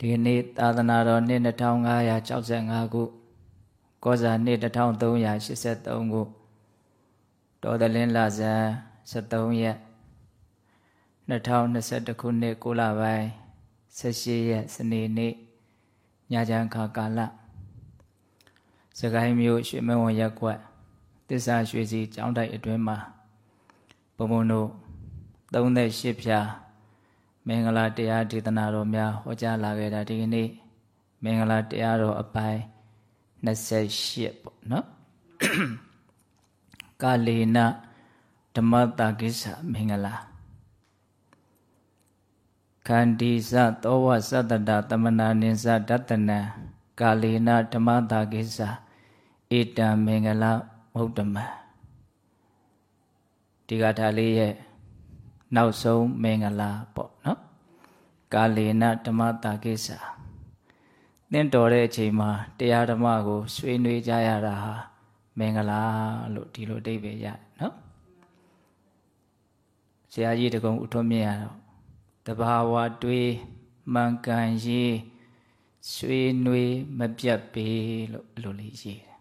ဒီနေ့သာသနာတော်နှစ်2565ခုကောဇာနှစ်1383ခုတော်သလင်းလဇန်73ရက်2021ခုနှစ်6လပိုင်း18ရက်စနေနေ့ညချမ်းခါကာလစကိုင်းမြို့ရွှေမဝံရက်ကွက်တစ္ဆာရွှေစီကျောင်းတိုက်အတွင်းမှာဘုံဘုံတို့38ဖြာ မင်္ဂလာတရားဒေသနာတော်များဟောကြားလာခဲ့တာဒီကနေ့မင်္ဂလာတရားတော်အပိုင်း28ပေါ့နော်ကာလေနဓမ္မတာကိစ္စမင်္ဂလာခန္ဒီဇသောဝသတ္တတသမနာနိဇဒတနံကာလေနဓမ္မတာကိစ္စဧတံမင်္ဂလာမௌတမဒီကထာလေးရဲ့ နောက်ဆုံးမင်္ဂလာပေါ့နော်ကာလေနဓမ္မတာကိစ္စသင်တော်တဲ့အချိန်မှာတရားဓမ္မကိုဆွေးနွေးကြရတာဟာမင်္ဂလာလို့ဒီလိုအဓိပ္ပာယ်ရတယ်နော်ဆရာကြီးတကုံဥထွန်းမြင်ရတော့တဘာဝတွေးမှန်ကန်ရေးဆွေးနွေးမပြတ်ပေလို့အလိုလေးရေးတယ်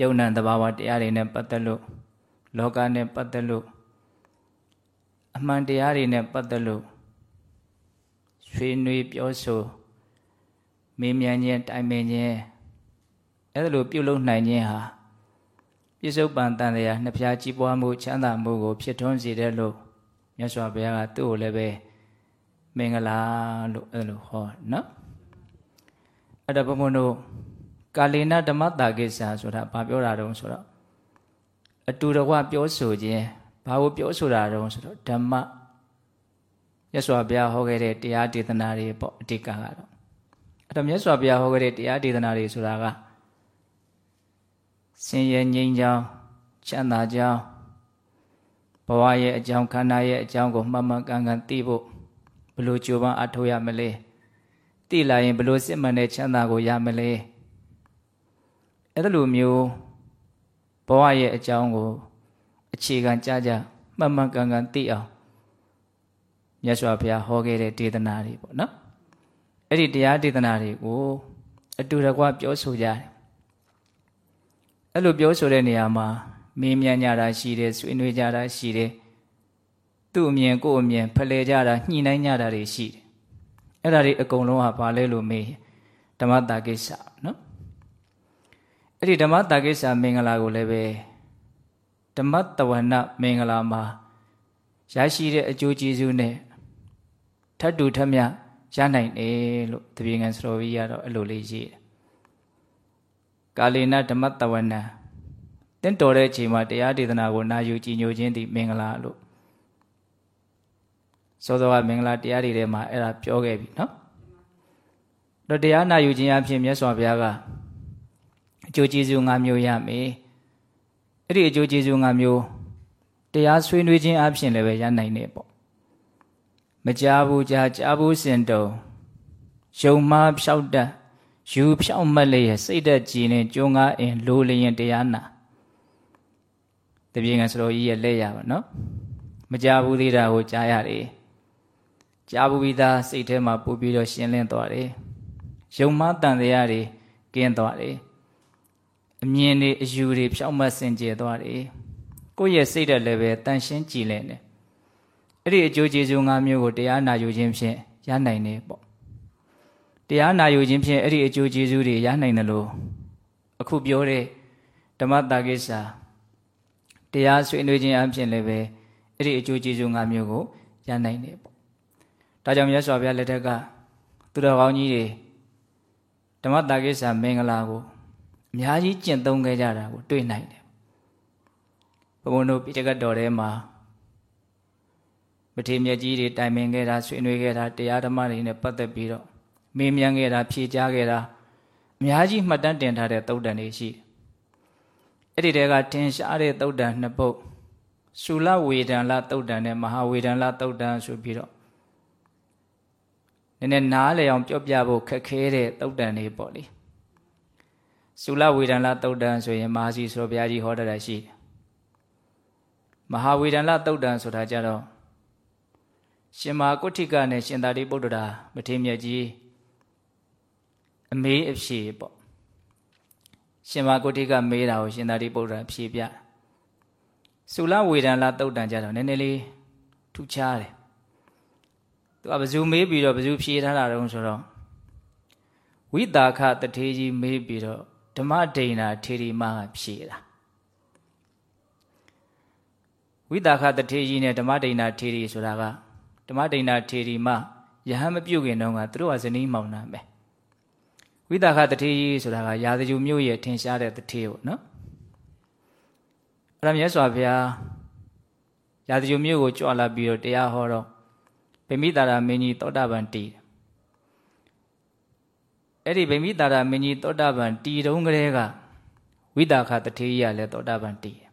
ယုံ nant တဘာဝတရားတွေနဲ့ပတ်သက်လို့ လောကနဲ့ပတ်သက်လို့အမှန်တရားတွေနဲ့ပတ်သက်လို့ရွှေနွေပြောဆိုမေးမြန်းခြင်းတိုင်ပင်ခြင်းအဲ့ဒါလိုပြုလုပ်နိုင်ခြင်းဟာပြစ္ဆုတ်ပန်တန်တရားနှစ်ဖြားကြီးပွားမှုချမ်းသာမှုကိုဖြစ်ထွန်းစေတယ်လို့မြတ်စွာဘုရားကသူ့ကိုလည်းပဲမင်္ဂလာလို့အဲ့လိုဟောနော်အဲ့ဒါဘုံဘုံတို့ကာလေနဓမ္မတာကိစ္စဆိုတာဘာပြောတာတုံးဆိုတော့ အတူတကွပြောဆိုခြင်းဘာကိုပြောဆိုတာတုံးဆိုတော့ဓမ္မမြတ်စွာဘုရားဟောခဲ့တဲ့တရားဒေသနာတွေပေါ့အတိတ်ကတော့အဲ့တော့မြတ်စွာဘုရားဟောခဲ့တဲ့တရားဒေသနာတွေဆိုတာကဆင်းရဲငြိမ်းချမ်းချမ်းသာကြောင်းဘဝရဲ့အကြောင်းခန္ဓာရဲ့အကြောင်းကိုမှတ်မှန်ကန်ကန်သိဖို့ဘလို့ကြိုးပမ်းအထောက်ရမလဲသိလာရင်ဘလို့စစ်မှန်တဲ့ချမ်းသာကိုရမလဲအဲ့ဒါလိုမျိုး ဘဝရဲ့အကြောင်းကိုအခြေခံကြကြမှန်မှန်ကန်ကန်သိအောင်မြတ်စွာဘုရားဟောခဲ့တဲ့ဒေသနာတွေပေါ့နော်အဲ့ဒီတရားဒေသနာတွေကိုအတူတကွပြောဆိုကြတယ်အဲ့လိုပြောဆိုတဲ့နေရာမှာမေးမြန်းကြတာရှိတယ်ဆွေးနွေးကြတာရှိတယ်သူ့အမြင်ကိုယ့်အမြင်ဖလှယ်ကြတာညှိနှိုင်းကြတာတွေရှိတယ်အဲ့ဒါတွေအကုန်လုံးကဘာလဲလို့မေးဓမ္မတာကိစ္စနော် အဲ့ဒီဓမ္မတာကိစ္စမင်္ဂလာကိုလည်းပဲဓမ္မတဝနမင်္ဂလာမှာရရှိတဲ့အကျိုးကျေးဇူးနဲ့ထတ်တူထက်မြရနိုင်တယ်လို့တပြေငံစတော်ကြီးကတော့အဲ့လိုလေးရေးတယ်ကာလေနဓမ္မတဝနတင့်တော်တဲ့အချိန်မှာတရားဒေသနာကိုနာယူကြည်ညိုခြင်းသည်မင်္ဂလာလို့စောစောကမင်္ဂလာတရားတွေထဲမှာအဲ့ဒါပြောခဲ့ပြီနော်တော့တရားနာယူခြင်းအဖြစ်မြတ်စွာဘုရားက အကျိုးကျေးဇူး၅မျိုးရမယ်အဲ့ဒီအကျိုးကျေးဇူး၅မျိုးတရားဆွေးနွေးခြင်းအဖြစ်လည်းပဲရနိုင်တယ်ပေါ့မကြားဘူးကြားကြားဘူးစင်တုံယုံမားဖြောက်တတ်ယူဖြောက်မက်လျက်စိတ်သက်ကြည်နေကြုံကားအင်လိုလျင်တရားနာတပြေငါစတော်ကြီးရဲ့လက်ရပါနော်မကြားဘူးသေးတာကိုကြားရတယ်ကြားဘူးပြီးသားစိတ်ထဲမှာပူပြီးတော့ရှင်းလင်းသွားတယ်ယုံမားတန်တရားတွေကင်းသွားတယ် အမြင်တွေအယူတွေဖြောက်မတ်စင်ကြယ်သွားတယ်ကိုယ့်ရဲ့စိတ်တဲ့လည်းပဲတန်ရှင်းကြည်လင်တယ်အဲ့ဒီအကျိုးကျေးဇူး၅မျိုးကိုတရားနာယူခြင်းဖြင့်ရနိုင်တယ်ပေါ့တရားနာယူခြင်းဖြင့်အဲ့ဒီအကျိုးကျေးဇူးတွေရနိုင်တယ်လို့အခုပြောတဲ့ဓမ္မတာကိစ္စတရားဆွေးနွေးခြင်းအပြင်လည်းပဲအဲ့ဒီအကျိုးကျေးဇူး၅မျိုးကိုရနိုင်တယ်ပေါ့ဒါကြောင့်မြတ်စွာဘုရားလက်ထက်ကသူတော်ကောင်းကြီးတွေဓမ္မတာကိစ္စမင်္ဂလာကို အများကြီးကျင့်သုံးခဲ့ကြတာကိုတွေ့နိုင်တယ်ဘုံဘုံတို့ပိဋကတ်တော်ထဲမှာပတိမြတ်ကြီးတွေတိုင်ပင်ခဲ့တာဆွေးနွေးခဲ့တာတရားဓမ္မတွေနဲ့ပတ်သက်ပြီးတော့မေးမြန်းခဲ့တာဖြေကြားခဲ့တာအများကြီးမှတ်တမ်းတင်ထားတဲ့သုတ်တန်တွေရှိအဲ့ဒီတဲကတင်ရှားတဲ့သုတ်တန်နှစ်ပုဒ်ရှုလဝေဒန်လသုတ်တန်နဲ့မဟာဝေဒန်လသုတ်တန်ဆိုပြီးတော့နည်းနည်းနားလည်အောင်ပြောပြဖို့ခက်ခဲတဲ့သုတ်တန်တွေပေါ့လေ ရှုလဝေဒန်လသုတ်တန်ဆိုရင်မဟာစီဆိုဘုရားကြီးဟောတာရှိတယ်မဟာဝေဒန်လသုတ်တန်ဆိုတာကြတော့ရှင်မာကုဋ္ဌိကနဲ့ရှင်သာရိပုတ္တရာမထေရမြတ်ကြီးအမေးအဖြေပေါ့ရှင်မာကုဋ္ဌိကမေးတာကိုရှင်သာရိပုတ္တရာဖြေပြသုလဝေဒန်လာတုတ်တန်ကြတော့နည်းနည်းလေးထူးခြားတယ်သူကဘဇူမေးပြီးတော့ဘဇူဖြေထားတာတုံးဆိုတော့ဝိတာခတထေကြီးမေးပြီးတော့ ဓမ္မဒိဏထေရီမကဖြေတာဝိတာခတထေကြီးနဲ့ဓမ္မဒိဏထေရီဆိုတာကဓမ္မဒိဏထေရီမယဟန်မပြုတ်ခင်တုန်းကသူတို့ကဇနီးမောင်နှံပဲဝိတာခတထေကြီးဆိုတာကရာဇဂျူမြို့ရဲ့ထင်ရှားတဲ့တထေပေါ့နော်အဲ့ဒါမြတ်စွာဘုရားရာဇဂျူမြို့ကိုကြွလာပြီးတော့တရားဟောတော့ဗိမိတာရာမင်းကြီးသောတာပန်တည် အဲ့ဒီဗိမိတာရာမင်းကြီးသောတာပန်တည်တုံးကလေးကဝိတာခတထေကြီးကလည်းသောတာပန်တည်အဲ့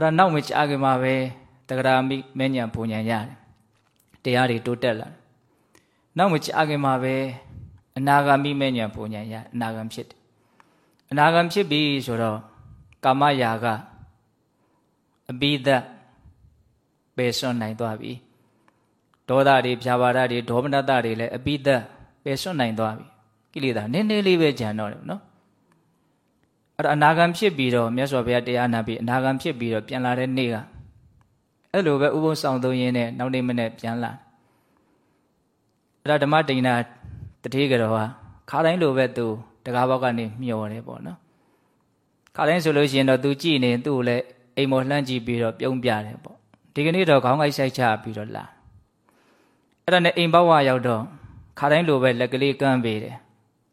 ဒါနောက်မချအခင်မှာပဲတဂရာမိမဉ္ဇဉ်ဘုံဉ္ဇဉ်ရတယ်တရားတွေတိုးတက်လာနောက်မချအခင်မှာပဲအနာဂါမိမဉ္ဇဉ်ဘုံဉ္ဇဉ်ရအနာဂံဖြစ်တယ်အနာဂံဖြစ်ပြီဆိုတော့ကာမရာဂအပိဒတ်ပယ်စွန့်နိုင်သွားပြီဒေါသတွေဖြာပါဒတွေဒေါမနတတွေလည်းအပိဒတ် ပယ်စွန့်နိုင်သွားပြီကိလေသာနည်းနည်းလေးပဲကြံတော့တယ်နော်အဲ့တော့အနာဂံဖြစ်ပြီးတော့မြတ်စွာဘုရားတရားနာပြီးအနာဂံဖြစ်ပြီးတော့ပြန်လာတဲ့နေ့ကအဲ့လိုပဲဥပုံဆောင်သုံးရင်းနဲ့နောက်နေ့မနေ့ပြန်လာအဲ့ဒါဓမ္မတိဏတတိကတော်ဟာခါတိုင်းလိုပဲသူတကားဘောက်ကနေမျောတယ်ပေါ့နော်ခါတိုင်းဆိုလို့ရှိရင်တော့သူကြည်နေသူ့ကိုလည်းအိမ်မော်လှမ်းကြည့်ပြီးတော့ပြုံးပြတယ်ပေါ့ဒီကနေ့တော့ခေါင်းကိုက်ဆိုင်ချပြီးတော့လာအဲ့ဒါနဲ့အိမ်ဘဝရောက်တော့ ခါတိုင်းလိုပဲလက်ကလေးကမ်းပေးတယ်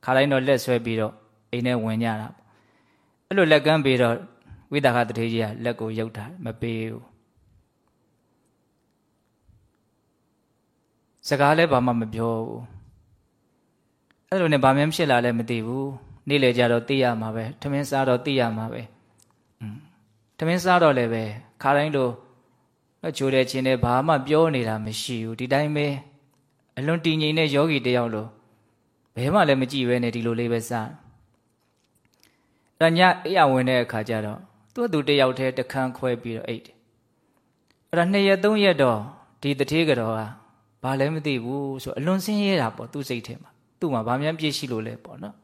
ခါတိုင်းတော့လက်ဆွဲပြီးတော့အိမ်ထဲဝင်ကြတာပေါ့အဲ့လိုလက်ကမ်းပေးတော့ဝိသခတထေကြီးကလက်ကိုရုပ်တာမပေးဘူးစကားလည်းဘာမှမပြောဘူးအဲ့လိုနဲ့ဘာမှမဖြစ်လာလည်းမသိဘူးနေ့လေကြတော့သိရမှာပဲထမင်းစားတော့သိရမှာပဲอืมထမင်းစားတော့လည်းပဲခါတိုင်းလိုချိုးတဲ့ချင်းနဲ့ဘာမှပြောနေတာမရှိဘူးဒီတိုင်းပဲ အလွန်တည်ငြိမ်တဲ့ယောဂီတယောက်လိုဘယ်မှလည်းမကြည့်ပဲနဲ့ဒီလိုလေးပဲစားအဲ့ညအိယာဝင်တဲ့အခါကျတော့သူ့သူတယောက်တည်းတခန်းခွဲပြီးတော့အိတ်တယ်အဲ့ဒါနှစ်ရက်သုံးရက်တော့ဒီတထေးကတော့ဟာဘာလည်းမသိဘူးဆိုအလွန်ဆင်းရဲတာပေါ့သူ့စိတ်ထဲမှာသူ့မှာဘာမှပြည့်ရှိလို့လဲပေါ့နော်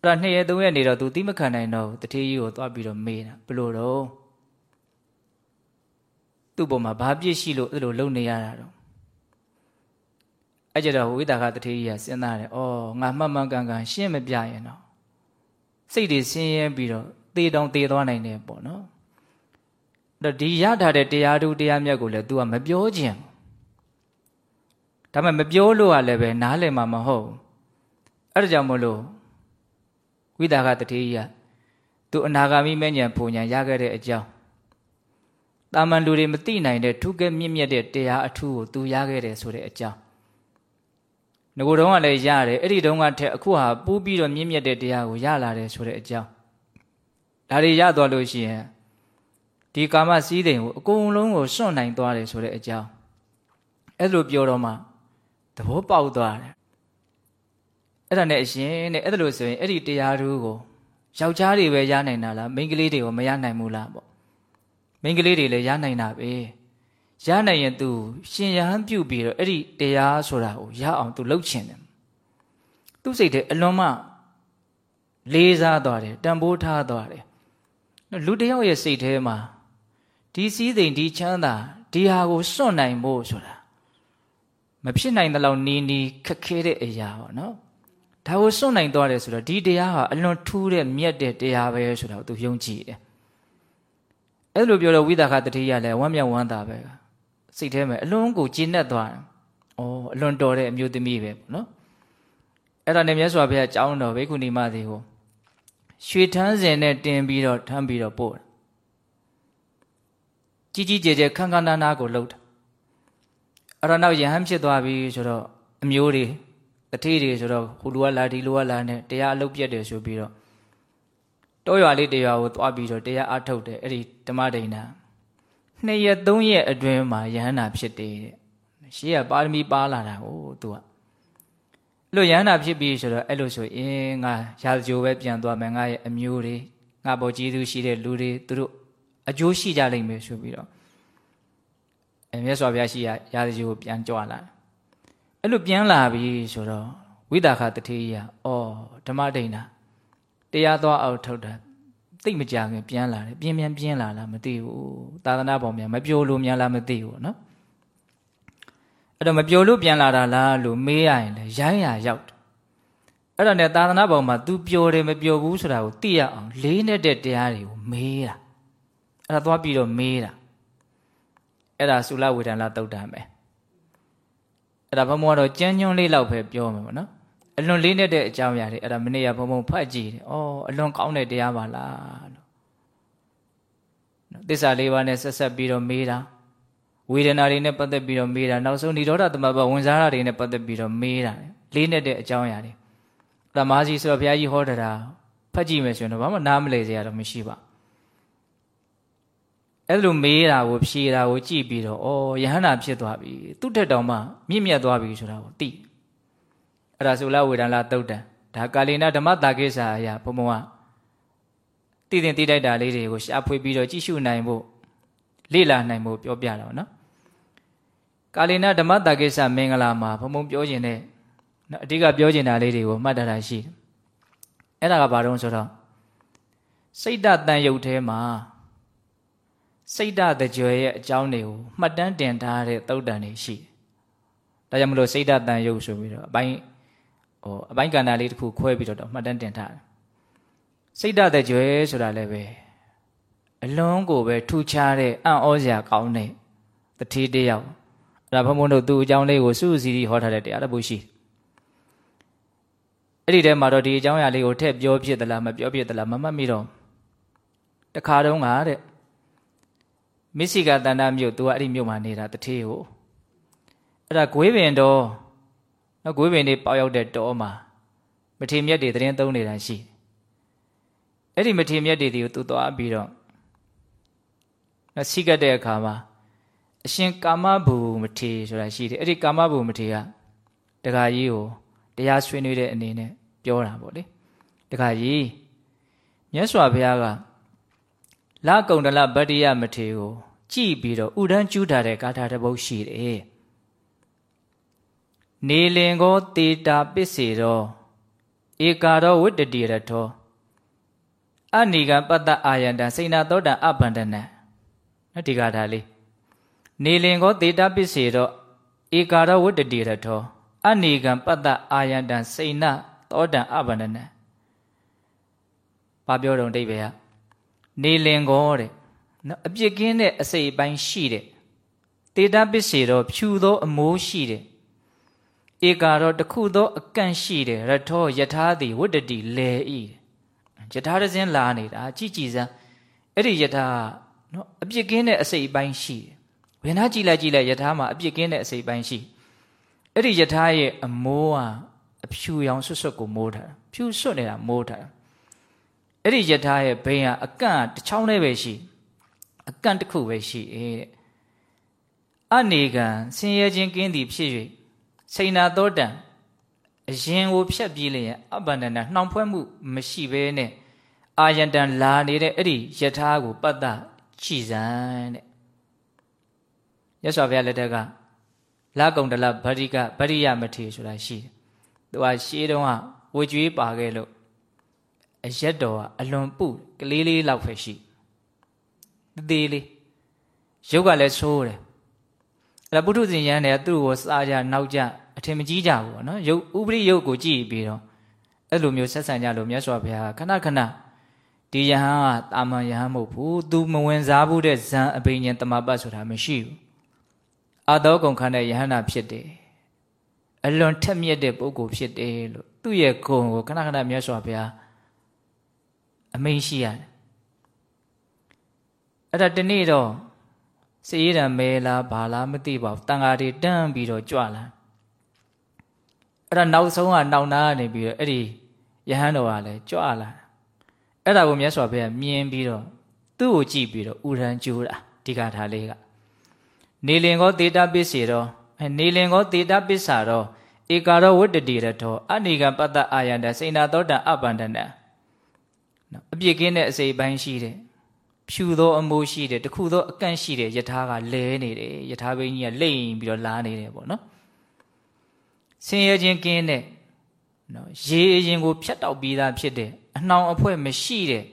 အဲ့ဒါနှစ်ရက်သုံးရက်နေတော့သူတိမခံနိုင်တော့တထေးကြီးကိုသွားပြီးတော့မေးတာဘလို့တော့သူ့ပေါ်မှာဘာပြည့်ရှိလို့အဲ့လိုလုံနေရတာတော့ အဲ့ကြတော့ဝိတာကတထေးကြီးကစဉ်းစားတယ်။အော်ငါမှတ်မှန်ကန်ကန်ရှင်းမပြရင်တော့စိတ်တွေဆင်းရဲပြီးတော့သေတောင်သေသွားနိုင်တယ်ပေါ့နော်။အဲ့တော့ဒီရထားတဲ့တရားသူတရားမြတ်ကိုလည်း तू ကမပြောခြင်းဒါပေမဲ့မပြောလို့ကလည်းပဲနားလည်မှာမဟုတ်ဘူး။အဲ့ဒါကြောင့်မလို့ဝိတာကတထေးကြီးကသူအနာဂါမိမဲ့ညာပုံညာရခဲ့တဲ့အကြောင်းတာမန်လူတွေမသိနိုင်တဲ့ထုကဲမြင့်မြတ်တဲ့တရားအထူးကိုသူရခဲ့တယ်ဆိုတဲ့အကြောင်း ငကိုတုံးကလည်းရတယ်အဲ့ဒီတုံးကထက်အခုဟာပူးပြီးတော့မြင့်မြတ်တဲ့တရားကိုရလာတယ်ဆိုတဲ့အကြောင်းဒါတွေရသွားလို့ရှိရင်ဒီကာမစည်းစိမ်ကိုအကုန်လုံးကိုစွန့်နိုင်သွားတယ်ဆိုတဲ့အကြောင်းအဲ့လိုပြောတော့မှသဘောပေါက်သွားတယ်အဲ့ဒါနဲ့အရင်နဲ့အဲ့ဒါလို့ဆိုရင်အဲ့ဒီတရားသူကိုယောက်ျားတွေပဲရနိုင်တာလားမိန်းကလေးတွေကိုမရနိုင်ဘူးလားပေါ့မိန်းကလေးတွေလည်းရနိုင်တာပဲ ရနိုင်ရင်သူရှင်ရဟန်းပြုပြီးတော့အဲ့ဒီတရားဆိုတာကိုရအောင်သူလှုပ်ချင်တယ်သူစိတ်ထဲအလွန်မှလေးစားသွားတယ်တန်ဖိုးထားသွားတယ်လူတယောက်ရဲ့စိတ်ထဲမှာဒီစည်းစိမ်ဒီချမ်းသာဒီဟာကိုစွန့်နိုင်ဖို့ဆိုတာမဖြစ်နိုင်တဲ့လောက်နီးနီးခက်ခဲတဲ့အရာပေါ့နော်ဒါကိုစွန့်နိုင်သွားတယ်ဆိုတော့ဒီတရားဟာအလွန်ထူးတဲ့မြတ်တဲ့တရားပဲဆိုတော့သူယုံကြည်တယ်အဲ့လိုပြောတော့ဝိသကတတိယလည်းဝမ်းမြောက်ဝမ်းသာပဲ စိတ်ထဲမှာအလွန်ကိုကျဉ်တ်သွားတယ်။အော်အလွန်တော်တဲ့အမျိုးသမီးပဲပေါ့နော်။အဲ့ဒါနဲ့မြတ်စွာဘုရားကြောင်းတော်ဘိက္ခုနီမသေးကိုရွှေထန်းစင်နဲ့တင်ပြီးတော့ထမ်းပြီးတော့ပို့တယ်။ကြီးကြီးကျယ်ကျယ်ခန်းခန်းနားနားကိုလှုပ်တယ်။အဲ့တော့နောက်ယဟန်ဖြစ်သွားပြီဆိုတော့အမျိုးတွေတတိတွေဆိုတော့ဟိုလူကလာဒီလူကလာနဲ့တရားအလုပ်ပြတ်တယ်ဆိုပြီးတော့တောရွာလေးတရွာကိုသွားပြီးတော့တရားအထုတ်တယ်အဲ့ဒီဓမ္မဒိဏနှ စ်ရက်သုံးရက်အတွင်းမှာယဟန္တာဖြစ်တယ်တဲ့ရှေးကပါရမီပါလာတာကိုသူကအဲ့လိုယဟန္တာဖြစ်ပြီးဆိုတော့အဲ့လိုဆိုရင်ငါရာဇဂျိုပဲပြန်သွားမယ်ငါရဲ့အမျိုးတွေငါပေါ်ကျေးဇူးရှိတဲ့လူတွေသူတို့အကျိုးရှိကြလိမ့်မယ်ဆိုပြီးတော့အဲမြတ်စွာဘုရားရှိရာရာဇဂျီကိုပြန်ကြွလာအဲ့လိုပြန်လာပြီဆိုတော့ဝိတာခတထေးကြီးကအော်ဓမ္မဒိဋ္ဌာတရားသွားအောင်ထုတ်တာ သိမကြခင်ပြန်လာတယ်ပြင်းပြန်ပြင်းလာလားမသိဘူးသာသနာပေါ်များမပြိုလို့များလားမသိဘူးနော်အဲ့တော့မပြိုလို့ပြန်လာတာလားလို့မေးရရင်လည်းရိုင်းရရောက်တယ်အဲ့တော့ねသာသနာပေါ်မှာ तू ပြိုတယ်မပြိုဘူးဆိုတာကိုသိရအောင်လေးနေတဲ့တရားတွေကိုမေးတာအဲ့ဒါသွားပြီးတော့မေးတာအဲ့ဒါသုလဝေဒနာတုတ်တံပဲအဲ့ဒါဘုံဘုံကတော့ကြမ်းညွန်းလေးလောက်ပဲပြောမှာပေါ့နော် အလွန်လေးနဲ့တဲ့အကြောင်းအရာတွေအဲ့ဒါမနေ့ကဘုံဘုံဖတ်ကြည့်တယ်။အော်အလွန်ကောင်းတဲ့တရားပါလားလို့။သစ္စာလေးပါးနဲ့ဆက်ဆက်ပြီးတော့မေးတာဝေဒနာတွေနဲ့ပတ်သက်ပြီးတော့မေးတာနောက်ဆုံးនិရောဓသမဘဝင်စားတာတွေနဲ့ပတ်သက်ပြီးတော့မေးတာလေးနဲ့တဲ့အကြောင်းအရာတွေ။သမားကြီးဆိုတော့ဘုရားကြီးဟောတာဖတ်ကြည့်မယ်ဆိုရင်တော့ဘာမှနားမလည်စရာတော့မရှိပါအဲ့လိုမေးတာကိုဖြေတာကိုကြည့်ပြီးတော့ဩယဟန္တာဖြစ်သွားပြီသူ့ထက်တောင်မှမြင့်မြတ်သွားပြီဆိုတာကိုသိ အဲ့ဒါဆိုလဝေဒနာတုတ်တံဒါကာလိနာဓမ္မတာကိစ္စအရာဘုံဘုံကတည်တင်တည်တိုက်တာလေးတွေကိုရှာဖွေပြီးတော့ကြည့်ရှုနိုင်ဖို့လေ့လာနိုင်ဖို့ပြောပြတာပေါ့နော်ကာလိနာဓမ္မတာကိစ္စမင်္ဂလာမှာဘုံဘုံပြောခြင်းနဲ့အဓိကပြောခြင်းတာလေးတွေကိုမှတ်ထားတာရှိတယ်အဲ့ဒါကဘာတုံးဆိုတော့စိတ်တတန်ရုပ်ထဲမှာစိတ်တတကြွယ်ရဲ့အကြောင်းတွေကိုမှတ်တမ်းတင်ထားတဲ့သုတ်တန်တွေရှိတယ်ဒါကြောင့်မလို့စိတ်တတန်ရုပ်ဆိုပြီးတော့အပိုင်း ဟိုအပိုင်းကဏ္ဍလေးတစ်ခုခွဲပြီးတော့မှတ်တမ်းတင်ထားတယ်စိတ်ဓာတ်တဲ့ကြွယ်ဆိုတာလည်းပဲအလွန်ကိုပဲထူခြားတဲ့အံ့ဩစရာကောင်းတဲ့တတိတယောက်အဲ့ဒါဘုံဘုံတို့သူ့အကြောင်းလေးကိုစုစည်းပြီးဟောထားတဲ့တရားတစ်ပုဒ်ရှိအဲ့ဒီထဲမှာတော့ဒီအကြောင်းအရာလေးကိုထည့်ပြောဖြစ်သလားမပြောဖြစ်သလားမမှတ်မိတော့တခါတုန်းကတဲ့မစ္ဆိကတဏ္ဍမြို့သူကအဲ့ဒီမြို့မှာနေတာတတိကိုအဲ့ဒါဂွေးပင်တော် နော်ဂွေးပင်တွေပေါရောက်တဲ့တောမှာမထေမြတ်တွေသတင်းသုံးနေတာရှိအဲ့ဒီမထေမြတ်တွေဒီကိုသူသွားပြီးတော့နော်စိကတ်တဲ့အခါမှာအရှင်ကာမဘူမထေဆိုတာရှိတယ်အဲ့ဒီကာမဘူမထေကတခါကြီးကိုတရားဆွေးနွေးတဲ့အနေနဲ့ပြောတာပေါ့လေတခါကြီးမြတ်စွာဘုရားကလကုံတလဗတ္တိယမထေကိုကြည်ပြီးတော့ဥဒန်းကျူးထားတဲ့ကာထာတစ်ပုဒ်ရှိတယ် နေလင်ကိုတေတာပစ္စေတော်ဧကာရောဝတ္တတိရထောအနိကပတ္တအာယန္တစိဏသောတအပန္ဒနံနော်ဒီကထာလေးနေလင်ကိုတေတာပစ္စေတော်ဧကာရောဝတ္တတိရထောအနိကပတ္တအာယန္တစိဏသောတအပန္ဒနံဘာပြောတော့ဒိဗေကနေလင်ကိုတဲ့နော်အပြစ်ကင်းတဲ့အစိတ်အပိုင်းရှိတဲ့တေတာပစ္စေတော်ဖြူသောအမိုးရှိတဲ့ ဧကာတော့တခုသောအကန့်ရှိတယ်ရထောယထာသည်ဝတ္တတိလေဤယထာရစင်းလာနေတာကြည်ကြည်စမ်းအဲ့ဒီယထာနော်အပြစ်ကင်းတဲ့အစိတ်အပိုင်းရှိတယ်ဝေနာကြည်လိုက်ကြည်လိုက်ယထာမှာအပြစ်ကင်းတဲ့အစိတ်ပိုင်းရှိအဲ့ဒီယထာရဲ့အမိုးဟာအဖြူရောင်ဆွတ်ဆွတ်ကိုမိုးထားတာဖြူဆွတ်နေတာမိုးထားတာအဲ့ဒီယထာရဲ့ဘိန်းဟာအကန့်တစ်ချောင်းလေးပဲရှိအကန့်တစ်ခုပဲရှိတဲ့အနေကံဆင်းရဲခြင်းကင်းသည်ဖြစ်၍ စိဏသောတံအရင်ကိုဖြတ်ပြေးလျင်အပန္နနာနှောင်ဖွဲ့မှုမရှိဘဲနဲ့အာယတံလာနေတဲ့အဲ့ဒီယထာကိုပတ္တချီစံတဲ့ရသော်ဘုရားလက်ထက်ကလာကုံတလဗရိကဗရိယမထေဆိုတာရှိတယ်။သူကရှေးတုန်းကဝေကျွေးပါခဲ့လို့အရက်တော်ကအလွန်ပုကလေးလေးလောက်ပဲရှိ။သေးလေးရုပ်ကလည်းဆိုးတယ် အဲ့ပုထုဇဉ်ရန်တွေကသူ့ကိုစားကြနောက်ကြအထင်မကြီးကြဘူးပေါ့နော်ရုပ်ဥပရိယုတ်ကိုကြည့်ပြီးတော့အဲ့လိုမျိုးဆက်ဆံကြလို့မြတ်စွာဘုရားခဏခဏဒီယဟန်ကတာမန်ယဟန်မဟုတ်ဘူးသူမဝင်စားဘူးတဲ့ဇံအဘိညာဉ်တမပတ်ဆိုတာမရှိဘူးအာသောကုန်ခန်းတဲ့ယဟန္တာဖြစ်တယ်အလွန်ထက်မြက်တဲ့ပုဂ္ဂိုလ်ဖြစ်တယ်လို့သူ့ရဲ့ဂုဏ်ကိုခဏခဏမြတ်စွာဘုရားအမိန့်ရှိရတယ်အဲ့ဒါတနေ့တော့ စေရံမဲလားဘာလားမသိပါဘူးတန်ဃာတွေတန်းပြီးတော့ကြွလာအဲ့ဒါနောက်ဆုံးကနောက်နာကနေပြီးတော့အဲ့ဒီယဟန်တော်ကလည်းကြွလာအဲ့ဒါကိုမြတ်စွာဘုရားမြင်ပြီးတော့သူ့ကိုကြည့်ပြီးတော့ဥရန်ကျိုးတာဒီကထာလေးကနေလင်ကောတေတာပစ္စေတော့နေလင်ကောတေတာပစ္စာတော့ဧကာရောဝတ္တတိရထောအနိကပတ္တအာယန္တစိဏသောတံအပန္ဒနံနော်အပြစ်ကင်းတဲ့အစိပ်ပိုင်းရှိတဲ့ ဖြူသောအမိုးရှိတယ်တခုသောအကန့်ရှိတယ်ယထာကလဲနေတယ်ယထာဘိန်းကြီးကလိမ့်ပြီးတော့လာနေတယ်ပေါ့နော်ဆင်းရဲခြင်းကင်းတဲ့နော်ရေအရင်ကိုဖြတ်တောက်ပြီးသားဖြစ်တဲ့အနှောင်အဖွဲ့မရှိတဲ့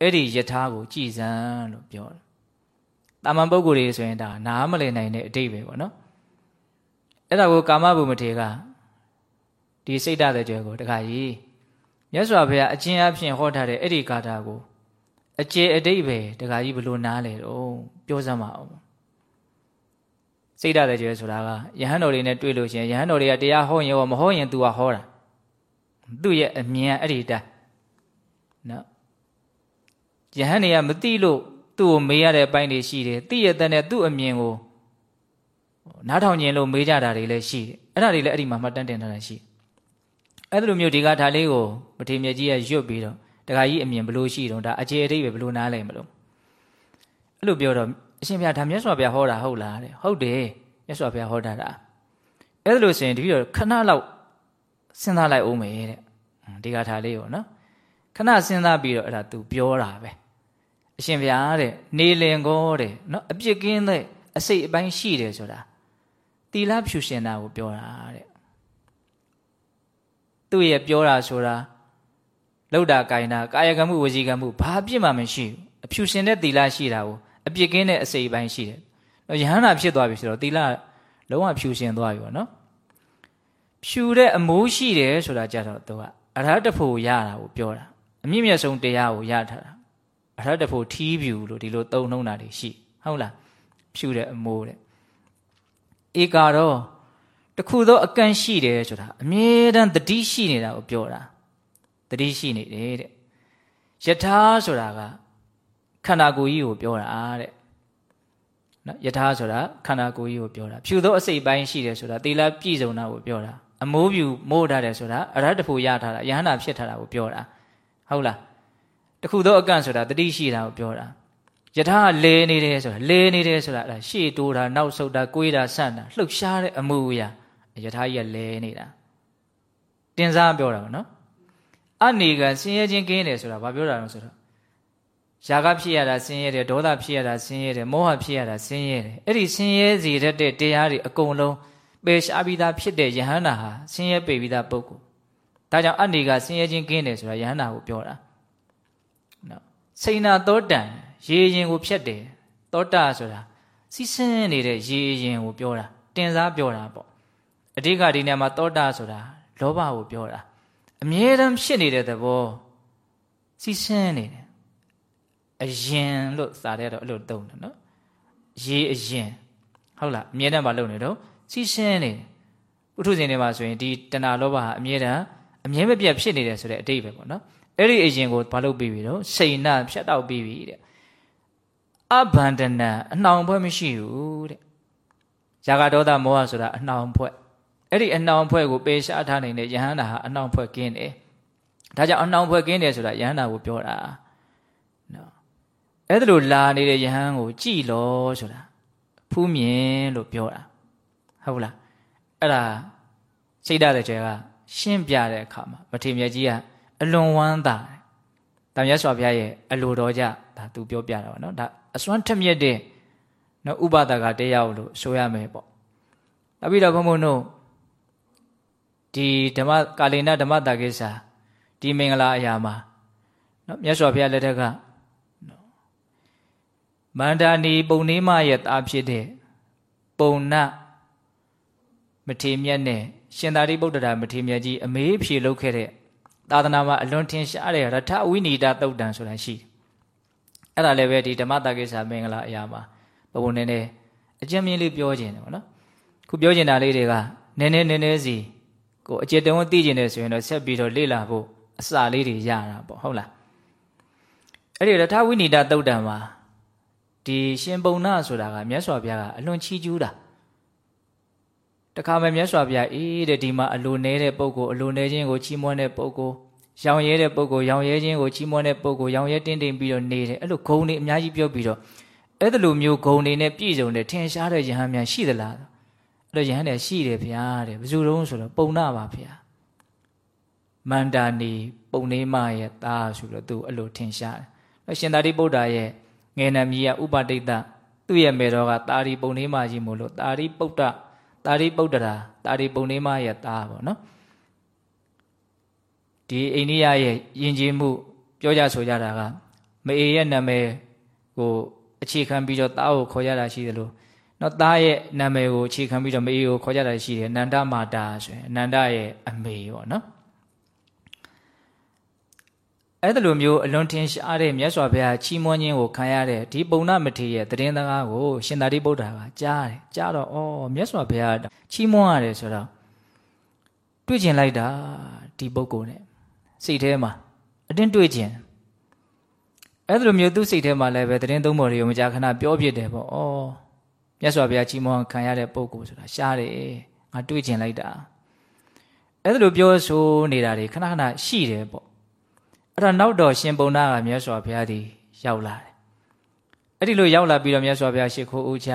အဲ့ဒီယထာကိုကြည်စမ်းလို့ပြောတယ်တာမန်ပုဂ္ဂိုလ်တွေဆိုရင်ဒါနားမလည်နိုင်တဲ့အတိတ်ပဲပေါ့နော်အဲ့ဒါကိုကာမဘုမထေကဒီစိတ်ဓာတ်တဲ့ကျွဲကိုတခါကြီးမြတ်စွာဘုရားအကျဉ်းအဖြစ်ဟောထားတဲ့အဲ့ဒီဂါထာကို အကျေအတိတ်ပဲတခါကြီးဘလို့နားလေတော့ပြောစမ်းပါအောင်စိတ်ဓာတ်တဲ့ကျွဲဆိုတာကယဟန်တော်တွေနဲ့တွေ့လို့ရှိရင်ယဟန်တော်တွေကတရားဟောရင်ရောမဟောရင် तू ကဟောတာသူ့ရဲ့အမြင်အဲ့ဒီတိုင်းနော်ယဟန်တွေကမသိလို့သူ့ကိုမေးရတဲ့အပိုင်းတွေရှိတယ်သိရတဲ့နဲ့သူ့အမြင်ကိုနားထောင်ခြင်းလို့မေးကြတာတွေလည်းရှိတယ်အဲ့ဒါတွေလည်းအဲ့ဒီမှာမှတ်တမ်းတင်ထားတာရှိအဲ့လိုမျိုးဒီကထာလေးကိုမထေမြတ်ကြီးကရွတ်ပြီးတော့ တခါကြီးအမြင်ဘလို့ရှိတော့ဒါအခြေအတိတ်ပဲဘလို့နားလဲမလို့အဲ့လိုပြောတော့အရှင်ဘုရားဒါမြတ်စွာဘုရားဟောတာဟုတ်လားတဲ့ဟုတ်တယ်မြတ်စွာဘုရားဟောတာဒါအဲ့လိုဆိုရင်တပည့်တော်ခဏလောက်စဉ်းစားလိုက်အောင်မယ်တဲ့ဒီကထာလေးကိုနော်ခဏစဉ်းစားပြီးတော့အဲ့ဒါ तू ပြောတာပဲအရှင်ဘုရားတဲ့နေလင်ကောတဲ့နော်အပြစ်ကင်းတဲ့အစိတ်အပိုင်းရှိတယ်ဆိုတာတီလာဖြူရှင်တာကိုပြောတာတဲ့သူ့ရဲ့ပြောတာဆိုတာ လောက်တာကိုင်တာကာယကမှုဝစီကမှုဘာအပြစ်မှမရှိဘူးအဖြူရှင်တဲ့တီလာရှိတာကိုအပြစ်ကင်းတဲ့အစိတ်အပိုင်းရှိတယ်ယဟန္တာဖြစ်သွားပြီဆိုတော့တီလာလုံးဝဖြူရှင်သွားပြီပေါ့နော်ဖြူတဲ့အမိုးရှိတယ်ဆိုတာကြတော့သူကအရဟတဖို့ရတာကိုပြောတာအမြင့်မြတ်ဆုံးတရားကိုရထားတာအရဟတဖို့ထီးဖြူလို့ဒီလိုသုံးနှုံးတာတွေရှိဟုတ်လားဖြူတဲ့အမိုးတဲ့ဧကာတော့တခုသောအကန့်ရှိတယ်ဆိုတာအမြဲတမ်းတတိရှိနေတာကိုပြောတာ တတိရှိနေတယ်တဲ့ယထာဆိုတာကခန္ဓာကိုယ်ကြီးကိုပြောတာတဲ့နော်ယထာဆိုတာခန္ဓာကိုယ်ကြီးကိုပြောတာဖြူသောအစိတ်ပိုင်းရှိတယ်ဆိုတာသီလပြည့်စုံတာကိုပြောတာအမိုးဖြူမိုးထားတယ်ဆိုတာအရဟတဖို့ရထားတာယဟန္တာဖြစ်ထားတာကိုပြောတာဟုတ်လားတခုသောအကန့်ဆိုတာတတိရှိတာကိုပြောတာယထာလဲနေတယ်ဆိုတာလဲနေတယ်ဆိုတာအဲ့ဒါရှေ့တိုးတာနောက်ဆုတ်တာကိုွေးတာဆန့်တာလှုပ်ရှားတဲ့အမှုအရာယထာကြီးကလဲနေတာတင်စားပြောတာပေါ့နော် အနေကဆင်းရဲခြင်းကင်းတယ်ဆိုတာဘာပြောတာလဲဆိုတော့ຢာကဖြစ်ရတာဆင်းရဲတယ်ဒေါသဖြစ်ရတာဆင်းရဲတယ်မောဟဖြစ်ရတာဆင်းရဲတယ်အဲ့ဒီဆင်းရဲစေတတ်တဲ့တရားတွေအကုန်လုံးပယ်ရှားပြီးသားဖြစ်တဲ့ယဟန္တာဟာဆင်းရဲပေပြီးသားပုဂ္ဂိုလ်ဒါကြောင့်အနေကဆင်းရဲခြင်းကင်းတယ်ဆိုတာယဟန္တာကိုပြောတာနော်စိဏသောတံရေရင်ကိုဖြတ်တယ်သောတာဆိုတာစီးဆင်းနေတဲ့ရေရင်ကိုပြောတာတင်စားပြောတာပေါ့အဓိကဒီနေရာမှာသောတာဆိုတာလောဘကိုပြောတာ အမြဲတမ်းဖြစ်နေတဲ့သဘောစီးဆင်းနေတယ်အရင်လို့စာတဲ့တော့အဲ့လိုတုံးတယ်နော်ရေအရင်ဟုတ်လားအမြဲတမ်းမလုပ်နေတော့စီးဆင်းနေပုထုဇဉ်တွေမှာဆိုရင်ဒီတဏှာလောဘဟာအမြဲတမ်းအမြဲမပြတ်ဖြစ်နေတယ်ဆိုတဲ့အတိတ်ပဲပေါ့နော်အဲ့ဒီအရင်ကိုဘာလုပ်ပြီးပြီတော့စိန်နာဖြတ်တောက်ပြီးပြီတဲ့အဘန္ဒနာအနှောင်ဖွဲ့မရှိဘူးတဲ့ဇာကဒေါသမောဟဆိုတာအနှောင်ဖွဲ့ အဲ့ဒီအနှောင်ဖွဲ့ကိုပေရှားထားနိုင်တဲ့ယဟန္တာဟာအနှောင်ဖွဲ့ကင်းတယ်ဒါကြောင့်အနှောင်ဖွဲ့ကင်းတယ်ဆိုတာယဟန္တာကိုပြောတာနော်အဲ့ဒါလိုလာနေတဲ့ယဟန်ကိုကြည်လောဆိုတာဖူးမြင်လို့ပြောတာဟုတ်လားအဲ့ဒါစိတ်ဓာတ်တဲ့ကျဲကရှင်းပြတဲ့အခါမှာမထေမြတ်ကြီးကအလွန်ဝမ်းသာတယ်။တာမြတ်စွာဘုရားရဲ့အလိုတော်ကြဒါသူပြောပြတာပါနော်။ဒါအစွမ်းထက်မြက်တဲ့နော်ဥပဒကတရားလို့ဆိုရမယ်ပေါ့။နောက်ပြီးတော့ဘုံဘုံတို့ ဒီဓမ္မကာလိနဓမ္မတာကိစ္စဒီမင်္ဂလာအရာမှာနော်မြတ်စွာဘုရားလက်ထက်ကနော်မန္တာနီပုံနေမရဲ့သားဖြစ်တဲ့ပုံနာမထေမြတ်နဲ့ရှင်သာရိပုတ္တရာမထေမြတ်ကြီးအမေးဖြေလုပ်ခဲ့တဲ့သာသနာမှာအလွန်ထင်ရှားတဲ့ရထဝိနိဒသုတ်တံဆိုတာရှိတယ်။အဲ့ဒါလည်းပဲဒီဓမ္မတာကိစ္စမင်္ဂလာအရာမှာဘဘုံနေနေအကျဉ်းမြင့်လေးပြောခြင်းတယ်ဗောနော်။ခုပြောချင်တာလေးတွေကနည်းနည်းနည်းနည်းစီ ကိုအကျဉ်းတုံးသိကျင်တယ်ဆိုရင်တော့ဆက်ပြီးတော့လေ့လာဖို့အစာလေးတွေရတာပေါ့ဟုတ်လား။အဲ့ဒီရထဝိနိဒသုတ်တံမှာဒီရှင်ပုံနာဆိုတာကမြတ်စွာဘုရားကအလွန်ချီးကျူးတာ။တခါမှမြတ်စွာဘုရားအေးတဲ့ဒီမှာအလိုနေတဲ့ပုဂ္ဂိုလ်အလိုနေခြင်းကိုချီးမွမ်းတဲ့ပုဂ္ဂိုလ်ရောင်ရဲတဲ့ပုဂ္ဂိုလ်ရောင်ရဲခြင်းကိုချီးမွမ်းတဲ့ပုဂ္ဂိုလ်ရောင်ရဲတင်းတင်းပြီးတော့နေတယ်အဲ့လိုဂုဏ်တွေအများကြီးပြောပြီးတော့အဲ့လိုမျိုးဂုဏ်တွေနဲ့ပြည့်စုံတဲ့ထင်ရှားတဲ့ယဟန်များရှိသလား အဲ့လိုယဟန်တွေရှိတယ်ဗျာတဲ့ဘယ်သူတုံးဆိုတော့ပုံနာပါဗျာမန္တာနီပုံနေမရဲ့သားဆိုတော့သူအဲ့လိုထင်ရှားတယ်ရှင်သာရိပုတ္တရာရဲ့ငယ်နမီးကဥပတိတ်တသူ့ရဲ့မေတော်ကတာရီပုံနေမကြီးမို့လို့တာရီပုတ္တတာရီပုတ္တရာတာရီပုံနေမရဲ့သားပေါ့နော်ဒီအိန္ဒိယရဲ့ယဉ်ကျေးမှု ပြောကြဆိုကြတာကမအေရဲ့နာမည်ကိုအခြေခံပြီးတော့သားကိုခေါ်ကြတာရှိတယ်လို့ နော်သားရဲ့နာမည်ကိုအခြေခံပြီးတော့မအေကိုခေါ်ကြတာရှိတယ်အနန္တမာတာဆိုရင်အနန္တရဲ့အမေပေါ့နော်အဲ့ဒါလိုမျိုးအလွန်ထင်ရှားတဲ့မြတ်စွာဘုရားချီးမွမ်းခြင်းကိုခံရတဲ့ဒီပုံနာမထေရရဲ့တရင်တကားကိုရှင်သာရိပုတ္တရာကကြားတယ်ကြားတော့ဩမြတ်စွာဘုရားချီးမွမ်းရတယ်ဆိုတော့တွေ့ကျင်လိုက်တာဒီပုဂ္ဂိုလ်နဲ့စိတ်ထဲမှာအတင်းတွေ့ကျင်အဲ့ဒါလိုမျိုးသူ့စိတ်ထဲမှာလည်းပဲတရင်သုံးပေါ်တွေကိုမကြာခဏပြောပြတယ်ပေါ့ဩ မြတ်စွာဘုရားချီးမွမ်းခံရတဲ့ပုဂ္ဂိုလ်ဆိုတာရှားတယ်ငါတွေ့ကျင်လိုက်တာအဲ့ဒါလိုပြောဆိုနေတာတွေခဏခဏရှိတယ်ပေါ့အဲ့တော့နောက်တော့ရှင်ပုံနာကမြတ်စွာဘုရားဒီရောက်လာတယ်အဲ့ဒီလိုရောက်လာပြီးတော့မြတ်စွာဘုရားရှ िख ိုးဦးချ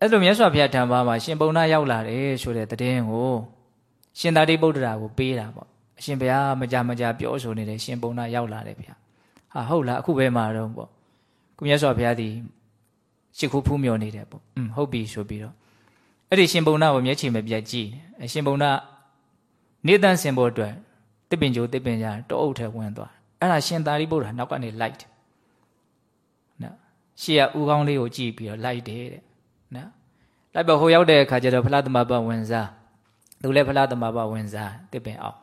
အဲ့လိုမြတ်စွာဘုရားဓမ္မမှာရှင်ပုံနာရောက်လာတယ်ဆိုတဲ့တည်င်းကိုရှင်သာရိပုတ္တရာကိုပေးတာပေါ့အရှင်ဘုရားမကြမကြပြောဆိုနေတယ်ရှင်ပုံနာရောက်လာတယ်ဗျာဟာဟုတ်လားအခုပဲမှာတော့ပေါ့ကုမြတ်စွာဘုရားဒီ ရှ िख ိုးဖူးမြော်နေတယ်ပေါ့อืมဟုတ်ပြီဆိုပြီးတော့အဲ့ဒီရှင်ပုံနာကိုမျက်ခြေမပြတ်ကြည့်တယ်ရှင်ပုံနာနေတန်းစင်ဖို့အတွက်တစ်ပင်ကျိုးတစ်ပင်ကြားတောအုပ်ထဲဝင်သွားအဲ့ဒါရှင်သာရိပုတ္တရာနောက်ကနေလိုက်တယ်နော်ရှေ့ကဦးကောင်းလေးကိုကြည့်ပြီးတော့လိုက်တယ်တဲ့နော်လိုက်ပါဟိုရောက်တဲ့အခါကျတော့ဖလားသမဘဝင်စားသူလည်းဖလားသမဘဝင်စားတစ်ပင်အောင်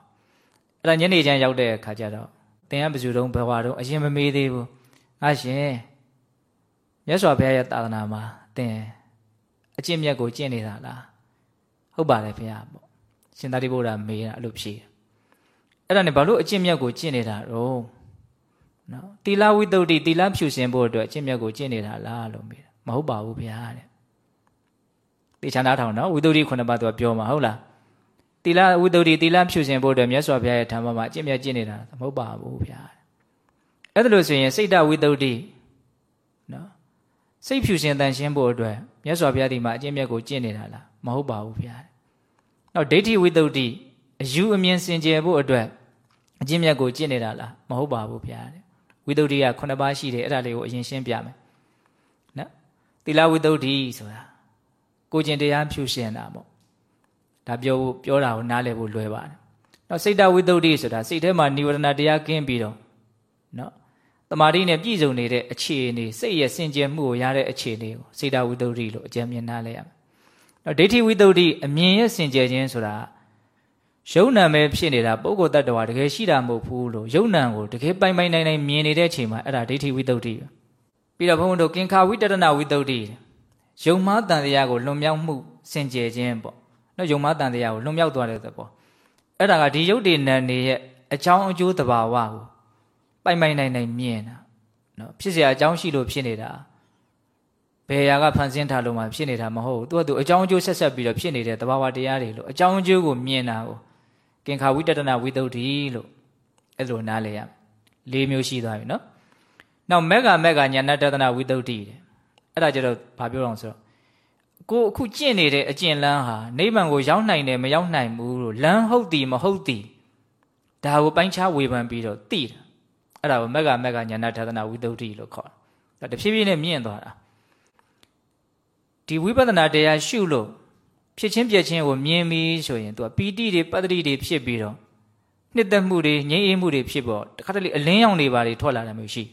အဲ့ဒါညနေချမ်းရောက်တဲ့အခါကျတော့တင်ကဘယ်သူတုံးဘယ်ဝါတုံးအရင်မမေးသေးဘူးငါရှင် မြတ်စွာဘုရားရဲ့သာသနာမှာတင်အကျင့်မြတ်ကိုကျင့်နေတာလားဟုတ်ပါတယ်ဘုရားပေါ့ရှင်သာရိပုတ္တရာမေးတာအဲ့လိုဖြေတယ်အဲ့ဒါနဲ့ဘာလို့အကျင့်မြတ်ကိုကျင့်နေတာတော့နော်တီလာဝိတ္တုတိတီလာဖြူစင်ဖို့အတွက်အကျင့်မြတ်ကိုကျင့်နေတာလားလို့မေးတာမဟုတ်ပါဘူးဗျာတဲ့တေချာနာထောင်နော်ဝိတ္တုတိခုနှစ်ပါးသူကပြောမှာဟုတ်လားတီလာဝိတ္တုတိတီလာဖြူစင်ဖို့အတွက်မြတ်စွာဘုရားရဲ့ဓမ္မမှာအကျင့်မြတ်ကျင့်နေတာမဟုတ်ပါဘူးဗျာအဲ့ဒါလို့ဆိုရင်စိတ်တဝိတ္တုတိနော် စိတ်ဖြူစင်တန်ရှင်းဖို့အတွက်မြတ်စွာဘုရားဒီမှာအကျင့်မြတ်ကိုကျင့်နေတာလားမဟုတ်ပါဘူးဗျာနောက်ဒိဋ္ဌိဝိတ္တုတိအယူအမြင်စင်ကြယ်ဖို့အတွက်အကျင့်မြတ်ကိုကျင့်နေတာလားမဟုတ်ပါဘူးဗျာတဲ့ဝိသုဒ္ဓိက9ပါးရှိတယ်အဲ့ဒါလေးကိုအရင်ရှင်းပြမယ်နော်သီလဝိသုဒ္ဓိဆိုတာကိုကျင့်တရားဖြူရှင်တာပေါ့ဒါပြောဖို့ပြောတာကိုနားလည်ဖို့လွယ်ပါတယ်နောက်စိတ်တဝိသုဒ္ဓိဆိုတာစိတ်ထဲမှာនិဝရဏတရားကင်းပြီးတော့နော် တမာတိနဲ့ပြည့်စုံနေတဲ့အခြေအနေစိတ်ရဲ့စင်ကြယ်မှုကိုရတဲ့အခြေအနေကိုစိတ်တဝိသုဒ္ဓိလို့အကြံဉာဏ်နားလဲရမယ်နောက်ဒိဋ္ဌိဝိသုဒ္ဓိအမြင်ရဲ့စင်ကြယ်ခြင်းဆိုတာယုံနံပဲဖြစ်နေတာပုဂ္ဂိုလ်တ attva တကယ်ရှိတာမဟုတ်ဘူးလို့ယုံနံကိုတကယ်ပိုင်ပိုင်နိုင်နိုင်မြင်နေတဲ့အချိန်မှာအဲ့ဒါဒိဋ္ဌိဝိတ္တုပြီးတော့ဘုန်းဘုန်းတို့ကင်္ခာဝိတရဏဝိတ္တုယုံမားတန်တရားကိုလွန်မြောက်မှုစင်ကြယ်ခြင်းပေါ့နော်ယုံမားတန်တရားကိုလွန်မြောက်သွားတဲ့သဘောအဲ့ဒါကဒီယုတ်တေနံနေရဲ့အကြောင်းအကျိုးတဘာဝကို ပိုင်ပိုင်နိုင်နိုင်မြင်တာနော်ဖြစ်เสียအကြောင်းရှိလို့ဖြစ်နေတာဘယ်ရာကဖန်ဆင်းထားလို့မှဖြစ်နေတာမဟုတ်ဘူးသူကသူအကြောင်းအကျိုးဆက်ဆက်ပြီးတော့ဖြစ်နေတဲ့တဘာဝတရားတွေလို့အကြောင်းအကျိုးကိုမြင်တာကိုကင်္ခာဝိတတနာဝိသုဒ္ဓိလို့အဲ့လိုနားလဲရလေးမျိုးရှိသွားပြီနော်နောက်မက်ကမက်ကညာဏတတနာဝိသုဒ္ဓိတဲ့အဲ့ဒါကြတော့ဘာပြောအောင်ဆိုတော့ကိုအခုကျင့်နေတဲ့အကျင့်လန်းဟာနိဗ္ဗာန်ကိုရောက်နိုင်တယ်မရောက်နိုင်ဘူးလို့လမ်းဟုတ်သည်မဟုတ်သည်ဒါကိုပိုင်းခြားဝေဖန်ပြီးတော့သိတာ အဲ့ဒါကိုမက်ကမက်ကညာဏတတနာဝိသုဒ္ဓိလို့ခေါ်တာတဖြည်းဖြည်းနဲ့မြင့်သွားတာဒီဝိပဿနာတရားရှုလို့ဖြစ်ချင်းပြက်ချင်းကိုမြင်ပြီးဆိုရင်သူကပီတိတွေပတ္တိတွေဖြစ်ပြီးတော့နှစ်သက်မှုတွေငြိမ်းအေးမှုတွေဖြစ်ပေါ်တခါတလေအလင်းရောင်တွေပါတွေထွက်လာတယ်မျိုးရှိ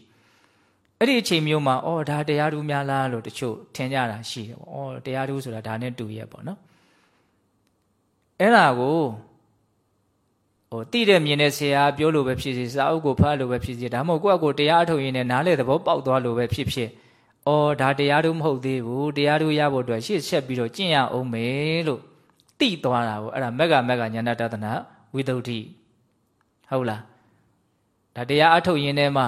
အဲ့ဒီအချိန်မျိုးမှာအော်ဒါတရားဓုများလားလို့တချို့ထင်ကြတာရှိတယ်ပေါ့အော်တရားဓုဆိုတာဒါနဲ့တူရဲ့ပေါ့နော်အဲ့ဒါကို ဟိုတိတဲ့မြင်တဲ့ဆရာပြောလို့ပဲဖြစ်စီစာအုပ်ကိုဖတ်လို့ပဲဖြစ်စီဒါမှမဟုတ်ကိုယ့်အကိုတရားအထုတ်ရင်းနဲ့နားလေသဘောပေါက်သွားလို့ပဲဖြစ်ဖြစ်အော်ဒါတရားတို့မဟုတ်သေးဘူးတရားတို့ရဖို့အတွက်ရှေ့ဆက်ပြီးတော့ကျင့်ရအောင်မယ်လို့တိသွားတာကိုအဲ့ဒါမက်ကမက်ကညာဏတဒနာဝိသုဒ္ဓိဟုတ်လားဒါတရားအထုတ်ရင်းထဲမှာ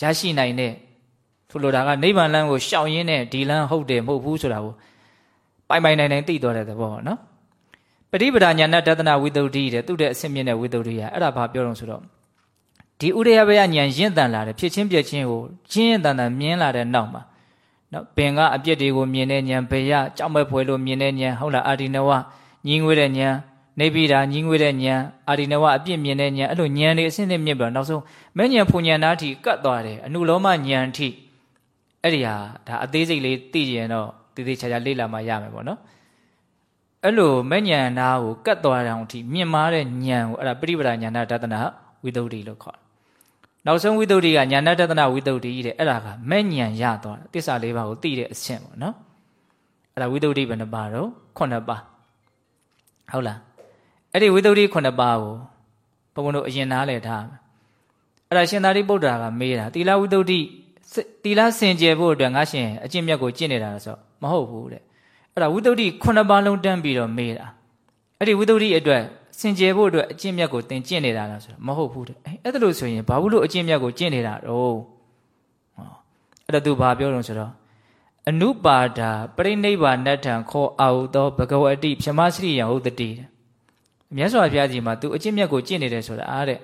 ရရှိနိုင်တဲ့ဆိုလိုတာကနိဗ္ဗာန်လမ်းကိုရှောင်ရင်းနဲ့ဒီလမ်းဟုတ်တယ်မဟုတ်ဘူးဆိုတာကိုပိုင်ပိုင်နိုင်နိုင်သိသွားတဲ့သဘောနော် ပရိပဒညာဏတဒနာဝိသုဒ္ဓိတဲ့သူ့တဲ့အစင်မြင့်တဲ့ဝိသုဒ္ဓိကအဲ့ဒါဘာပြောတော့ဆိုတော့ဒီဥရိယဘယဉာဏ်ရင့်တန်လာတယ်ဖြစ်ချင်းပြက်ချင်းကိုချင်းရင်တန်တန်မြင်လာတဲ့နောက်မှာနော်ပင်ကအပြစ်တွေကိုမြင်တဲ့ဉာဏ်ဘေယကြောက်မဲ့ဖွယ်လို့မြင်တဲ့ဉာဏ်ဟုတ်လားအာဒီနဝညီငွေတဲ့ဉာဏ်နေပြည်တာညီငွေတဲ့ဉာဏ်အာရိနဝအပြစ်မြင်တဲ့ဉာဏ်အဲ့လိုဉာဏ်တွေအဆင့်နဲ့မြင့်ပြီးတော့နောက်ဆုံးမဲ့ဉာဏ်ဖုန်ဉာဏ်သားထိကတ်သွားတယ်အနုလောမဉာဏ်ထိအဲ့ဒီဟာဒါအသေးစိတ်လေးသိရင်တော့တည်တည်ချာချာလေ့လာမှရမယ်ပေါ့နော် အဲ့လိုမဲ့ဉာဏ်သားကိုကတ်သွားတဲ့အောင်ထိမြင့်မားတဲ့ဉာဏ်ကိုအဲ့ဒါပရိပဒဉာဏတဒနာဝိသုဒ္ဓိလို့ခေါ်တယ်နောက်ဆုံးဝိသုဒ္ဓိကဉာဏတဒနာဝိသုဒ္ဓိတဲ့အဲ့ဒါကမဲ့ဉာဏ်ရသွားတယ်တစ္ဆာလေးပါးကိုသိတဲ့အဆင့်ပေါ့နော်အဲ့ဒါဝိသုဒ္ဓိဘယ်နှပါတော့ခုနှစ်ပါဟုတ်လားအဲ့ဒီဝိသုဒ္ဓိခုနှစ်ပါးကိုဘုံဘုံတို့အရင်နားလည်ထားမယ်အဲ့ဒါရှင်သာရိပုတ္တရာကမေးတာတိလဝိသုဒ္ဓိတိလစင်ကြယ်ဖို့အတွက်ငါရှင်အကျင့်မြတ်ကိုကျင့်နေတာဆိုမဟုတ်ဘူးတဲ့ အဲ့ဒါဝိသုဒ္ဓိခုနှစ်ပါးလုံးတန်းပြီးတော့မေးတာအဲ့ဒီဝိသုဒ္ဓိအတွက်စင်ကြယ်ဖို့အတွက်အကျင့်မြတ်ကိုသင်ကျင့်နေတာလားဆိုတော့မဟုတ်ဘူးတဲ့အဲ့ဒါလို့ဆိုရင်ဘာဘူးလို့အကျင့်မြတ်ကိုကျင့်နေတာတော့ဟောအဲ့ဒါသူဘာပြောတော့ဆိုတော့အနုပါဒာပရိနိဗ္ဗာနတ္ထံခောအာဟုသောဘဂဝတိဖြမစရိယဟုတ်တတိမြတ်စွာဘုရားကြီးမှာသူအကျင့်မြတ်ကိုကျင့်နေတယ်ဆိုတာအားတဲ့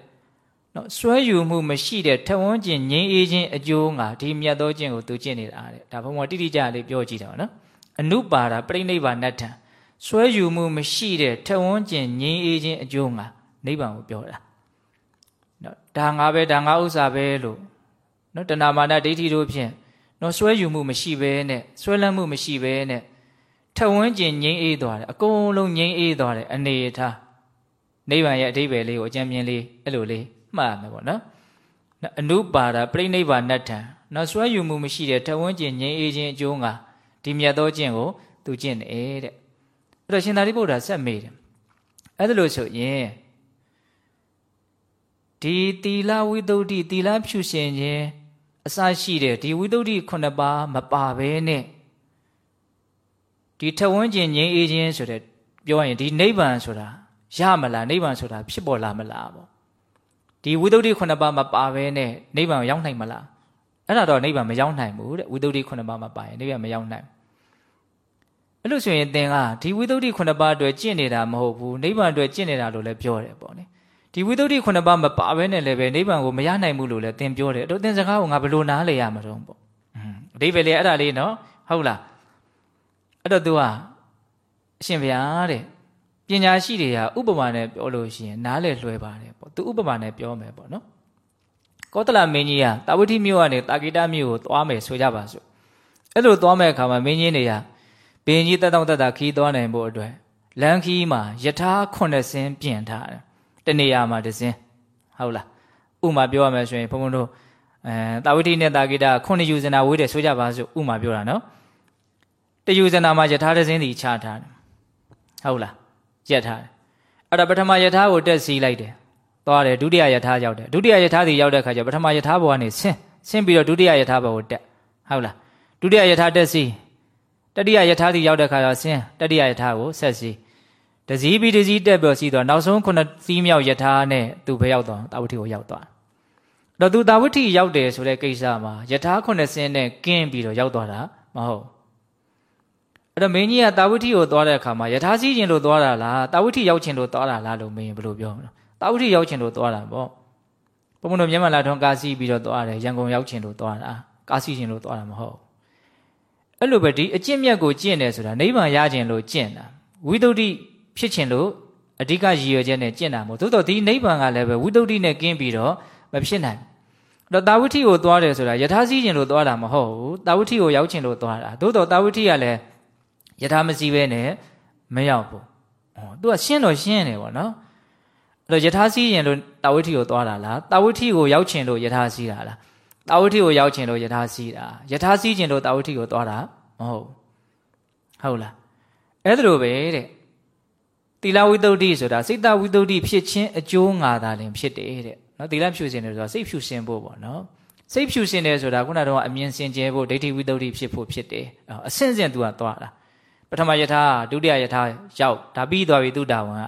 နော်စွဲယူမှုမရှိတဲ့ထဝန်းကျင်ငြိမ်းအေးခြင်းအကျိုးငါဒီမြတ်သောကျင့်ကိုသူကျင့်နေတာအားတဲ့ဒါဘုံဘတိတိကျလေးပြောကြည့်တော့နော် အနုပါဒာပရိနိဗ္ဗာနတ္ထံစွဲယူမှုမရှိတဲ့ထဝန်းကျင်ငြိမ်းအေးခြင်းအကျိုးငါနိဗ္ဗာန်ကိုပြောတာနော်ဒါငါပဲဒါငါဥစ္စာပဲလို့နော်တဏမာနဒိဋ္ဌိတို့ဖြင့်နော်စွဲယူမှုမရှိဘဲနဲ့စွဲလန်းမှုမရှိဘဲနဲ့ထဝန်းကျင်ငြိမ်းအေးသွားတယ်အကုန်လုံးငြိမ်းအေးသွားတယ်အနေထားနိဗ္ဗာန်ရဲ့အဓိပ္ပာယ်လေးကိုအကြံဉာဏ်လေးအဲ့လိုလေးမှတ်ရမယ်ပေါ့နော်အနုပါဒပြိနိဗ္ဗာန်တ္ထံနော်စွဲယူမှုမရှိတဲ့ထဝန်းကျင်ငြိမ်းအေးခြင်းအကျိုးငါ ဒီမြတ်သောကျင့်ကိုသူကျင့်တယ်တဲ့အဲ့တော့ရှင်သာရိပုတ္တရာဆက်မေးတယ်အဲ့ဒါလို့ဆိုရင်ဒီတီလာဝိသုဒ္ဓိတီလာဖြူရှင်ခြင်းအစရှိတဲ့ဒီဝိသုဒ္ဓိခုနှစ်ပါးမပါဘဲနဲ့ဒီထဝန်းကျင်ငြိမ်းအေးခြင်းဆိုတဲ့ပြောရရင်ဒီနိဗ္ဗာန်ဆိုတာရမလားနိဗ္ဗာန်ဆိုတာဖြစ်ပေါ်လာမလားပေါ့ဒီဝိသုဒ္ဓိခုနှစ်ပါးမပါဘဲနဲ့နိဗ္ဗာန်ရောက်နိုင်မလား အဲ့ဒါတော့နိဗ္ဗာန်မရောက်နိုင်ဘူးတဲ့ဝိသုဒ္ဓိခုနှစ်ပါးမပါရင်နိဗ္ဗာန်မရောက်နိုင်အဲ့လို့ဆိုရင်သင်ကဒီဝိသုဒ္ဓိခုနှစ်ပါးအတွက်ကျင့်နေတာမဟုတ်ဘူးနိဗ္ဗာန်အတွက်ကျင့်နေတာလို့လည်းပြောတယ်ပေါ့နိဒီဝိသုဒ္ဓိခုနှစ်ပါးမပါဘဲနဲ့လည်းပဲနိဗ္ဗာန်ကိုမရနိုင်ဘူးလို့လည်းသင်ပြောတယ်အဲ့တော့သင်စကားကိုငါဘယ်လိုနားလည်ရမှာတော့ပေါ့အဓိပ္ပာယ်လေအဲ့ဒါလေးနော်ဟုတ်လားအဲ့တော့ तू ကအရှင်ဗျာတဲ့ပညာရှိတွေကဥပမာနဲ့ပြောလို့ရှိရင်နားလည်လွှဲပါတယ်ပေါ့သူဥပမာနဲ့ပြောမယ်ပေါ့နော် ကောသလမင်းကြီးကတာဝတိမြို့ကနေတာကိတမြို့ကိုသွားမယ်ဆိုကြပါစို့အဲ့လိုသွားမဲ့အခါမှာမင်းကြီးတွေကဘင်းကြီးတက်တောင့်တက်တာခီးသွားနိုင်ဖို့အတွက်လမ်းခီးမှာယထာ9ဆင်းပြင်ထားတယ်တနေရာမှာတစ်စင်းဟုတ်လားဥမာပြောရမယ်ဆိုရင်ဘုံဘုံတို့အဲတာဝတိနဲ့တာကိတ9ယူဇနာဝေးတယ်ဆိုကြပါစို့ဥမာပြောတာနော်တယူဇနာမှာယထာတစ်စင်းစီချထားတယ်ဟုတ်လားရက်ထားတယ်အဲ့ဒါပထမယထာကိုတက်စီးလိုက်တယ် သွားတယ်ဒုတိယယထာရောက်တယ်ဒုတိယယထာစီရောက်တဲ့ခါကျပထမယထာဘဝကနေဆင်းဆင်းပြီးတော့ဒုတိယယထာဘဝကိုတက်ဟုတ်လားဒုတိယယထာတက်စီးတတိယယထာစီရောက်တဲ့ခါကျဆင်းတတိယယထာကိုဆက်စီးတစည်းပြီးတစည်းတက်ပြီးစီးတော့နောက်ဆုံးခုနှစ်စီးမြောက်ယထာနဲ့သူဘယ်ရောက်သွားတာဝတိကိုရောက်သွားတော့သူတာဝတိရောက်တယ်ဆိုတဲ့ကိစ္စမှာယထာခုနှစ်ဆင်းနဲ့ကင်းပြီးတော့ရောက်သွားတာမဟုတ်အဲ့တော့မင်းကြီးကတာဝတိကိုသွားတဲ့အခါမှာယထာစည်းခြင်းလို့သွားတာလားတာဝတိရောက်ခြင်းလို့သွားတာလားလို့မင်းဘယ်လိုပြောမလဲ တာဝတိရောက်ခြင်းလို့သွားတာပေါ့ဘုံဘုံတို့မြန်မာလာထွန်းကားစီးပြီးတော့သွားတယ်ရန်ကုန်ရောက်ခြင်းလို့သွားတာကားစီးခြင်းလို့သွားတာမဟုတ်အဲ့လိုပဲဒီအကျင့်မြတ်ကိုကျင့်တယ်ဆိုတာနိဗ္ဗာန်ရခြင်းလို့ကျင့်တာဝိသုဒ္ဓိဖြစ်ခြင်းလို့အဓိကရည်ရွယ်ချက်နဲ့ကျင့်တာမဟုတ်သို့တော့ဒီနိဗ္ဗာန်ကလည်းပဲဝိသုဒ္ဓိနဲ့ကင်းပြီးတော့မဖြစ်နိုင်တော့တာဝတိကိုသွားတယ်ဆိုတာယထာစီးခြင်းလို့သွားတာမဟုတ်ဘူးတာဝတိကိုရောက်ခြင်းလို့သွားတာသို့တော့တာဝတိကလည်းယထာမစီးပဲနဲ့မရောက်ဘူး။အော် तू ကရှင်းတော့ရှင်းတယ်ပေါ့နော်။ အဲ့တော့ယထာစီးရင်လို့တာဝိထိကိုသွားတာလား။တာဝိထိကိုရောက်ချင်လို့ယထာစီးတာလား။တာဝိထိကိုရောက်ချင်လို့ယထာစီးတာ။ယထာစီးချင်လို့တာဝိထိကိုသွားတာမဟုတ်ဘူး။ဟုတ်လား။အဲ့ဒါလိုပဲတဲ့။သီလဝိတ္တုဆိုတာစိတ်တဝိတ္တုဖြစ်ခြင်းအကျိုးငါသာလင်ဖြစ်တယ်တဲ့။နော်သီလဖြူစင်တယ်ဆိုတာစိတ်ဖြူစင်ဖို့ပေါ့နော်။စိတ်ဖြူစင်တယ်ဆိုတာခုနကတော့အမြင်စင်ကြဲဖို့ဒိဋ္ဌိဝိတ္တုဖြစ်ဖို့ဖြစ်တယ်။အဆင့်ဆင့်သူကသွားတာ။ပထမယထာဒုတိယယထာရောက်ဒါပြီးသွားပြီသူတာဝန်က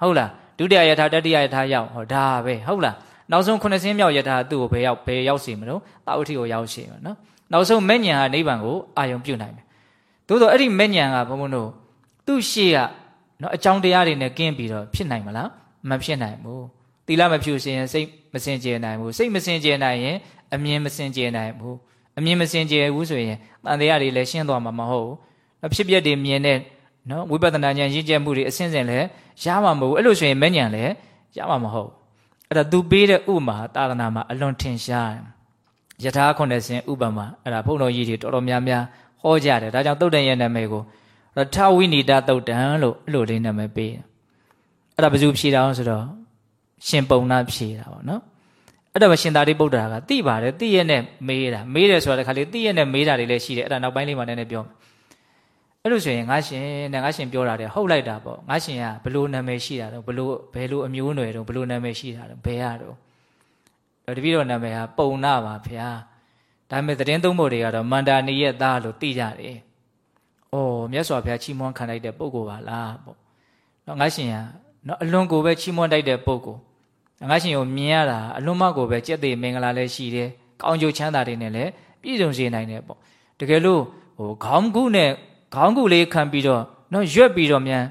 ဟုတ်လား ဒုတိယယထာတတိယယထာရောက်ဟောဒါပဲဟုတ်လားနောက်ဆုံးခုနှစ်ဆင်းမြောက်ယထာသူ့ကိုဘယ်ရောက်ဘယ်ရောက်စီမလို့တာဝတိကိုရောက်စီမှာနော်နောက်ဆုံးမဲ့ညံဟာနိဗ္ဗာန်ကိုအာယုံပြုတ်နိုင်တယ်သို့တော့အဲ့ဒီမဲ့ညံကဘုံဘုံတို့သူ့ရှေ့ကနော်အကြောင်းတရားတွေနဲ့ကင်းပြီးတော့ဖြစ်နိုင်မလားမဖြစ်နိုင်ဘူးသီလမဖြူစင်ရင်စိတ်မစင်ကြယ်နိုင်ဘူးစိတ်မစင်ကြယ်နိုင်ရင်အမြင်မစင်ကြယ်နိုင်ဘူးအမြင်မစင်ကြယ်ဘူးဆိုရင်တန်တရားတွေလည်းရှင်းသွားမှာမဟုတ်ဘူးဖြစ်ပျက်တွေမြင်တဲ့ နော်ဝိပဿနာဉာဏ်ရင့်ကျက်မှုတွေအစဉ်စဉ်လည်းရမှာမဟုတ်ဘူးအဲ့လိုဆိုရင်မဲ့ဉာဏ်လည်းရမှာမဟုတ်အဲ့ဒါသူပေးတဲ့ဥမာသာသနာမှာအလွန်ထင်ရှားယထာ90ဆင်ဥပမာအဲ့ဒါဘုန်းတော်ကြီးတွေတော်တော်များများဟောကြတယ်ဒါကြောင့်တုတ်တန်ရဲ့နာမည်ကိုရထဝိနိဒတုတ်တန်လို့အဲ့လိုလေးနာမည်ပေးတယ်အဲ့ဒါဘယ်သူဖြေတာအောင်ဆိုတော့ရှင်ပုံနာဖြေတာပေါ့နော်အဲ့ဒါမရှင်သာရိပုတ္တရာကသိပါတယ်သိရနဲ့မေးတာမေးတယ်ဆိုတာတခါလေသိရနဲ့မေးတာတွေလည်းရှိတယ်အဲ့ဒါနောက်ပိုင်းလေးမှနည်းနည်းပြောမယ် အဲ့လိုဆိုရင်ငါရှင်နဲ့ငါရှင်ပြောတာတယ်ဟုတ်လိုက်တာပေါ့ငါရှင်ကဘလို့နာမည်ရှိတာတော့ဘလို့ဘယ်လိုအမျိုးအနွယ်တော့ဘလို့နာမည်ရှိတာတော့ဘယ်ရတော့တပည့်တော်နာမည်ဟာပုံနာပါဗျာဒါပေမဲ့သတင်းသုံးဖို့တွေကတော့မန္တာနီရဲ့သားလို့သိကြတယ်။အော်မြတ်စွာဘုရားချီးမွမ်းခံလိုက်တဲ့ပုဂ္ဂိုလ်ပါလားပေါ့။နော်ငါရှင်ကနော်အလွန်ကိုပဲချီးမွမ်းတိုက်တဲ့ပုဂ္ဂိုလ်။ငါရှင်ကိုမြင်ရတာအလွန်မှကိုပဲကြက်သေးမင်္ဂလာလည်းရှိတယ်။ကောင်းကျိုးချမ်းသာတွေနဲ့လည်းပြည့်စုံစေနိုင်တယ်ပေါ့။တကယ်လို့ဟိုခေါင်းကုနဲ့ ခေါင်းကုလေးခံပြီးတော့နော်ရွက်ပြီးတော့မြန်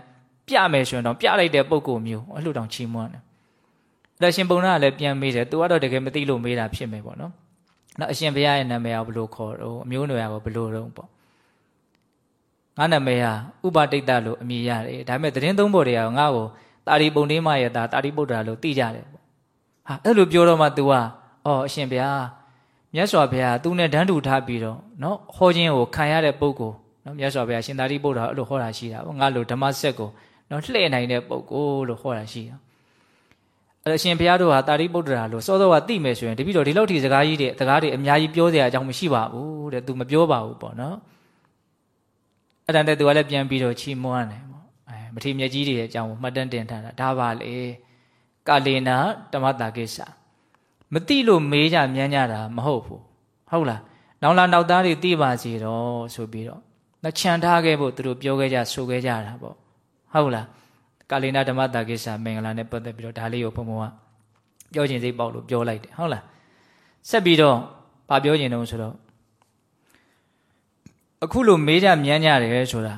ပြမယ်ဆိုရင်တော့ပြလိုက်တဲ့ပုံကိုမျိုးအလှတောင်ချီးမွမ်းတယ်။ဒါရှင်ပုံနာကလည်းပြန်မေးတယ်။ तू ကတော့တကယ်မသိလို့မေးတာဖြစ်မယ်ပေါ့နော်။နော်အရှင်ဘုရားရဲ့နာမည်ကဘလို့ခေါ်တော့အမျိုးနွယ်ကဘလို့တော့ပေါ့။ငါနာမည်ဟာဥပတိတ်တလို့အမည်ရတယ်။ဒါပေမဲ့သတင်းသုံးဖို့တွေကငါ့ကိုတာရီပုံတင်းမရဲ့တာတာရီပုတ္တရာလို့သိကြတယ်ပေါ့။ဟာအဲ့လိုပြောတော့မှ तू ကအော်အရှင်ဘုရားမြတ်စွာဘုရားသူနဲ့ဓာန်တူထားပြီးတော့နော်ဟောခြင်းကိုခံရတဲ့ပုဂ္ဂိုလ် နော်မြတ်စွာဘုရားရှင်သာရိပုတ္တရာအဲ့လိုဟောတာရှိတာပေါ့ငါလိုဓမ္မစက်ကိုနော်လှည့်နိုင်တဲ့ပုဂ္ဂိုလ်လို့ဟောတာရှိတာအဲ့အရှင်ဘုရားတို့ဟာတာရိပုတ္တရာလို့စောစောကသိမယ်ဆိုရင်တပည့်တော်ဒီလောက်ထိစကားကြီးတွေစကားတွေအများကြီးပြောစရာအကြောင်းမရှိပါဘူးတဲ့သူမပြောပါဘူးပေါ့နော်အဲ့ဒါနဲ့သူကလည်းပြန်ပြီးတော့ချီးမွမ်းတယ်ပေါ့အဲမထေမြတ်ကြီးတွေရဲ့အကြောင်းကိုမှတ်တမ်းတင်ထားတာဒါပါလေကာလေနာတမတာကိစ္စမသိလို့မေးကြမြန်းကြတာမဟုတ်ဘူးဟုတ်လားနောက်လာနောက်သားတွေသိပါစေတော့ဆိုပြီးတော့ မချန်ထားခဲ့ဖို့သူတို့ပြောခဲ့ကြဆိုခဲ့ကြတာပေါ့ဟုတ်လားကာလိနာဓမ္မတာကိစ္စမင်္ဂလာနဲ့ပတ်သက်ပြီးတော့ဒါလေးကိုဘုံဘုံကပြောခြင်းစိတ်ပေါက်လို့ပြောလိုက်တယ်ဟုတ်လားဆက်ပြီးတော့ဗာပြောခြင်းတုံးဆိုတော့အခုလိုမေးကြမြန်းကြတယ်ဆိုတာ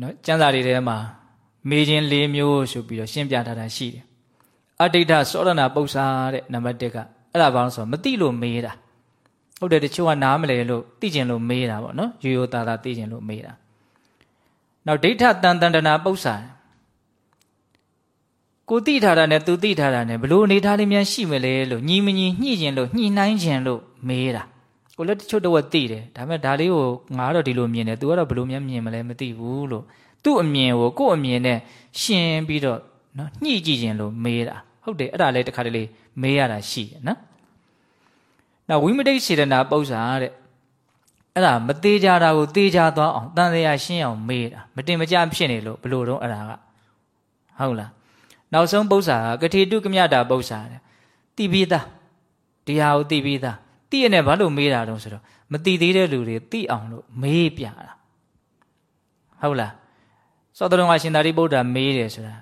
နော်ကျမ်းစာတွေထဲမှာမေးခြင်း၄မျိုးဆိုပြီးတော့ရှင်းပြထားတာရှိတယ်အဋိဋ္ဌသောရဏပု္ပ္ပာတဲ့နံပါတ်1ကအဲ့ဒါဘာလို့ဆိုတော့မသိလို့မေးတာ ဟုတ်တယ်တချို့ကနားမလဲလို့သိကျင်လို့မေးတာပေါ့နော်ရိုးရိုးသားသားသိကျင်လို့မေးတာနောက်ဒိဋ္ဌတန်တန္တနာပု္ပ္ပာကိုသိထားတာနဲ့သူသိထားတာနဲ့ဘလို့အနေထားလေးများရှိမလဲလို့ညီမညီညှိကျင်လို့ညှိနှိုင်းကျင်လို့မေးတာကိုလည်းတချို့တော့သိတယ်ဒါပေမဲ့ဒါလေးကိုငါတော့ဒီလိုမြင်တယ်သူကတော့ဘလို့များမြင်မလဲမသိဘူးလို့သူ့အမြင်ကိုကို့အမြင်နဲ့ရှင်းပြီးတော့နော်ညှိကြည့်ကျင်လို့မေးတာဟုတ်တယ်အဲ့ဒါလည်းတခါတလေမေးရတာရှိတယ်နော် နောက်ဝိမတိတ်စေတနာပု္ပ္ပာတဲ့အဲ့ဒါမသေးကြတာကိုသေချာသွားအောင်တန်တရားရှင်းအောင်မေးတာမတင်မကြဖြစ်နေလို့ဘလို့တော့အဲ့ဒါကဟုတ်လားနောက်ဆုံးပု္ပ္ပာကကတိတုကမြတာပု္ပ္ပာတဲ့တိပြီးသားဒီဟာကိုတိပြီးသားတိရနဲ့ဘာလို့မေးတာတော့ဆိုတော့မတိသေးတဲ့လူတွေတိအောင်လို့မေးပြတာဟုတ်လားသောတော်ကရှင်သာရိပုတ္တရာမေးတယ်ဆိုတာ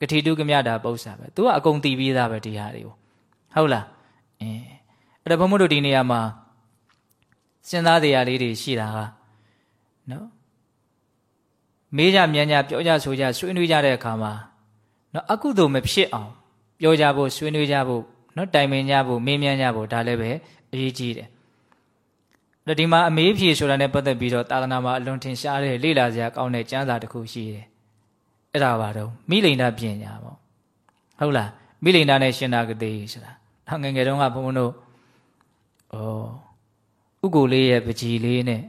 ကတိတုကမြတာပု္ပ္ပာပဲသူကအကုန်တိပြီးသားပဲဒီဟာတွေကိုဟုတ်လားအင်း အဲ့ဒါဘုံမို့တို့ဒီနေရာမှာစဉ်းစားတရားလေးတွေရှိတာကနော်မေးကြမြန်ကြပြောကြဆိုကြဆွေးနွေးကြတဲ့အခါမှာနော်အကုသို့မဖြစ်အောင်ပြောကြဖို့ဆွေးနွေးကြဖို့နော်တိုင်ပင်ကြဖို့မေးမြန်းကြဖို့ဒါလည်းပဲအရေးကြီးတယ်အဲ့ဒီမှာအမေးဖြေဆိုတာနဲ့ပတ်သက်ပြီးတော့သာသနာမှာအလွန်ထင်ရှားတဲ့လေ့လာစရာကောင်းတဲ့ကျမ်းစာတစ်ခုရှိတယ်အဲ့ဒါပါတော့မိလိန်ဒပညာပေါ့ဟုတ်လားမိလိန်ဒနဲ့ရှင်နာကတိဆိုတာငငယ်တုန်းကဘုန်းဘုန်းတို့ ဩဥကိုလေးရဲ့ပကြီးလေးနဲ့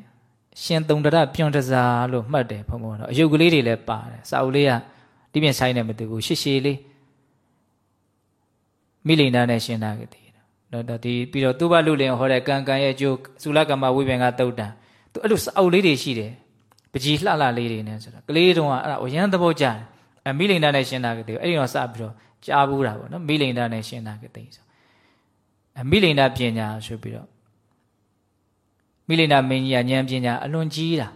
ရှင်သုံတရပြွန်တစားလို့မှတ်တယ်ဘုံဘုံတော့အယုတ်ကလေးတွေလည်းပါတယ်စာအုပ်လေးကဒီပြင်ဆိုင်နေမတူဘူးရှည်ရှည်လေးမိလိန်နာနဲ့ရှင်နာကတိနော်ဒီပြီးတော့သူဘလူလင်ဟောတဲ့ကံကံရဲ့အကျိုးသုလကမ္မဝိပင်ကတုတ်တံသူအဲ့လိုစာအုပ်လေးတွေရှိတယ်ပကြီးလှလှလေးတွေနဲ့ဆိုတာကလေးတုန်းကအဲ့ဒါအရန်သဘောကျတယ်အမိလိန်နာနဲ့ရှင်နာကတိအဲ့ဒီတော့စပြီးတော့ကြားဘူးတာပေါ့နော်မိလိန်နာနဲ့ရှင်နာကတိဆိုအ မိလိန်နာပညာဆိုပြီးတော့မိလိန်နာမင်းကြီးကဉာဏ်ပညာအလွန်ကြီးတာ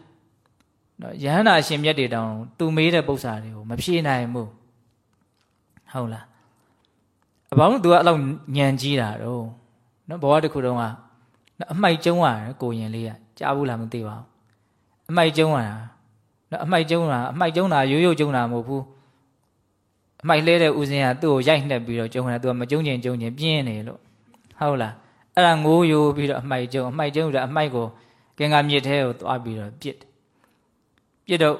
နော်ယဟန္တာအရှင်မြတ်တွေတောင်သူမေးတဲ့ပု္ပ္ပာတွေကိုမဖြေနိုင်ဘူးဟုတ်လားအပေါင်းသူကအဲ့လောက်ဉာဏ်ကြီးတာတော့နော်ဘဝတစ်ခုတုန်းကအမိုက်ကျုံးရတယ်ကိုရင်လေးကကြားဘူးလားမသိပါဘူးအမိုက်ကျုံးရတာနော်အမိုက်ကျုံးတာအမိုက်ကျုံးတာရိုးရိုးကျုံးတာမဟုတ်ဘူးအမိုက်လဲတဲ့ဦးစင်းကသူ့ကိုရိုက်နှက်ပြီးတော့ကျုံးတာသူကမကျုံးချင်ကျုံးချင်ပြင်းနေလို့ ဟုတ်လားအဲ့ဒါငိုးယိုးပြီးတော့အမိုက်ကျုံအမိုက်ကျုံတာအမိုက်ကိုကင်္ဂါမြစ်ထဲကိုသွားပြီးတော့ပြစ်ပြစ်တော့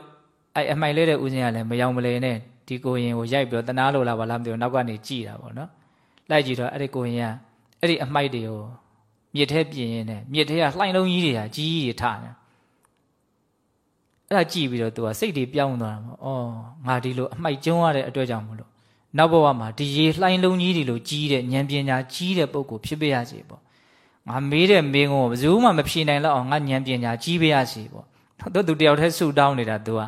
အဲ့အမိုက်လေးတဲ့ဦးဇင်းကလည်းမယောင်မလဲနဲ့ဒီကိုရင်ကိုရိုက်ပြီးတော့တနာလို့လားဘာလားမသိဘူးနောက်ကနေကြည်တာပေါ့နော်လိုက်ကြည့်တော့အဲ့ဒီကိုရင်ကအဲ့ဒီအမိုက်တွေကိုမြစ်ထဲပြင်ရင်းနဲ့မြစ်ထဲကလှိုင်းလုံးကြီးတွေကကြီးကြီးတွေထနေအဲ့ဒါကြည့်ပြီးတော့သူကစိတ်တွေပြောင်းသွားတာပေါ့အော်ငါဒီလိုအမိုက်ကျုံးရတဲ့အတွက်ကြောင့်မလို့ နောက်ဘဝမှာဒီရေလှိုင်းလုံးကြီးတွေလိုကြီးတဲ့ဉာဏ်ပညာကြီးတဲ့ပုဂ္ဂိုလ်ဖြစ်ပေးရစီပေါ့ငါမေးတဲ့မေးခွန်းကိုဘယ်သူမှမဖြေနိုင်တော့အောင်ငါဉာဏ်ပညာကြီးပေးရစီပေါ့တော့သူတယောက်တည်းဆူတောင်းနေတာ तू က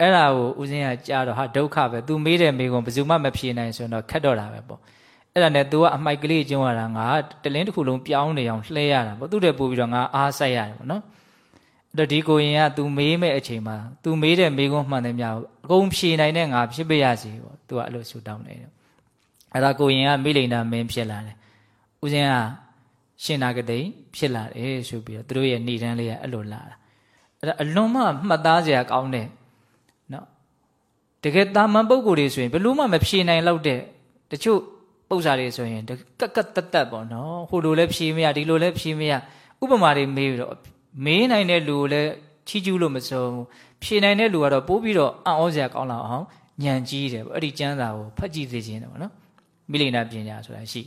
အဲ့ဒါကိုဦးဇင်းကကြားတော့ဟာဒုက္ခပဲ तू မေးတဲ့မေးခွန်းဘယ်သူမှမဖြေနိုင်ဆိုတော့ခက်တော့တာပဲပေါ့အဲ့ဒါနဲ့ तू ကအမိုက်ကလေးကျုံရတာငါတလင်းတစ်ခုလုံးပြောင်းနေအောင်လှဲရတာပေါ့သူ့တဲ့ပို့ပြီးတော့ငါအားဆိုင်ရတယ်ပေါ့နော် အဲ့တော့ဒီကိုရင်က तू မေးမဲ့အချိန်မှာ तू မေးတဲ့မေးခွန်းမှန်တယ်များအကုန်ဖြေနိုင်တဲ့ငါဖြစ်ပေးရစီပေါ့ तू ကအဲ့လိုဆူတောင်းနေတယ်အဲ့ဒါကိုရင်ကမိလိန်နာမင်းဖြစ်လာတယ်ဦးဇင်းကရှင်နာကတိဖြစ်လာတယ်ဆိုပြီးတော့သူတို့ရဲ့ဏိဒန်းလေးကအဲ့လိုလာတာအဲ့ဒါအလွန်မှမှတ်သားစရာကောင်းတဲ့နော်တကယ်တာမန်ပုံကိုယ်တွေဆိုရင်ဘယ်လို့မှမဖြေနိုင်တော့တဲ့တချို့ပု္ပ္ပာတွေဆိုရင်ကက်ကက်တက်တက်ပေါ့နော်ဟိုလိုလည်းဖြေမရဒီလိုလည်းဖြေမရဥပမာတွေမေးပြီးတော့ မေးနိုင်တဲ့လူကိုလည်းချီးကျူးလို့မစုံဖြေနိုင်တဲ့လူကတော့ပိုးပြီးတော့အံ့ဩစရာကောင်းလာအောင်ညံကြီးတယ်ပေါ့အဲ့ဒီကျမ်းစာကိုဖတ်ကြည့်စေခြင်းတယ်ပေါ့နော်မိလိန်နာပညာဆိုတာရှိ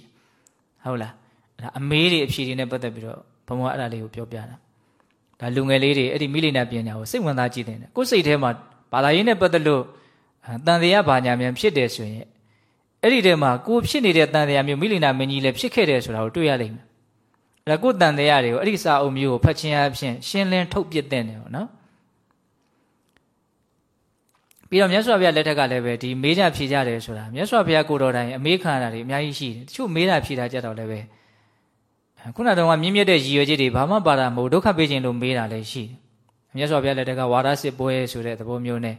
ဟုတ်လားအဲ့ဒါအမေးတွေအဖြေတွေနဲ့ပတ်သက်ပြီးတော့ဘုံကအဲ့ဒါလေးကိုပြောပြတာဒါလူငယ်လေးတွေအဲ့ဒီမိလိန်နာပညာကိုစိတ်ဝင်စားကြည့်တယ်ကိုယ်စိတ်ထဲမှာဘာသာရေးနဲ့ပတ်သက်လို့တန်တရားဘာညာမြန်ဖြစ်တယ်ဆိုရင်အဲ့ဒီထဲမှာကိုဖြစ်နေတဲ့တန်တရားမျိုးမိလိန်နာမင်းကြီးလည်းဖြစ်ခဲ့တယ်ဆိုတာကိုတွေ့ရလိမ့်မယ် အဲ့ဒါကိုတန်တရားတွေကိုအဲ့ဒီစာအုပ်မျိုးကိုဖတ်ခြင်းအပြင်ရှင်းလင်းထုတ်ပြတဲ့တယ်ပေါ့နော်ပြီးတော့မြတ်စွာဘုရားလက်ထက်ကလည်းပဲဒီမေးကြဖြေကြတယ်ဆိုတာမြတ်စွာဘုရားကိုတော်တိုင်အမေးခံရတာတွေအများကြီးရှိတယ်တချို့မေးတာဖြေတာကြတော့လည်းပဲခုနကတော့မြင့်မြတ်တဲ့ရည်ရွယ်ချက်တွေဘာမှပါတာမဟုတ်ဒုက္ခပေးခြင်းလို့မေးတာလည်းရှိတယ်မြတ်စွာဘုရားလက်ထက်ကဝါဒစစ်ပွဲဆိုတဲ့သဘောမျိုးနဲ့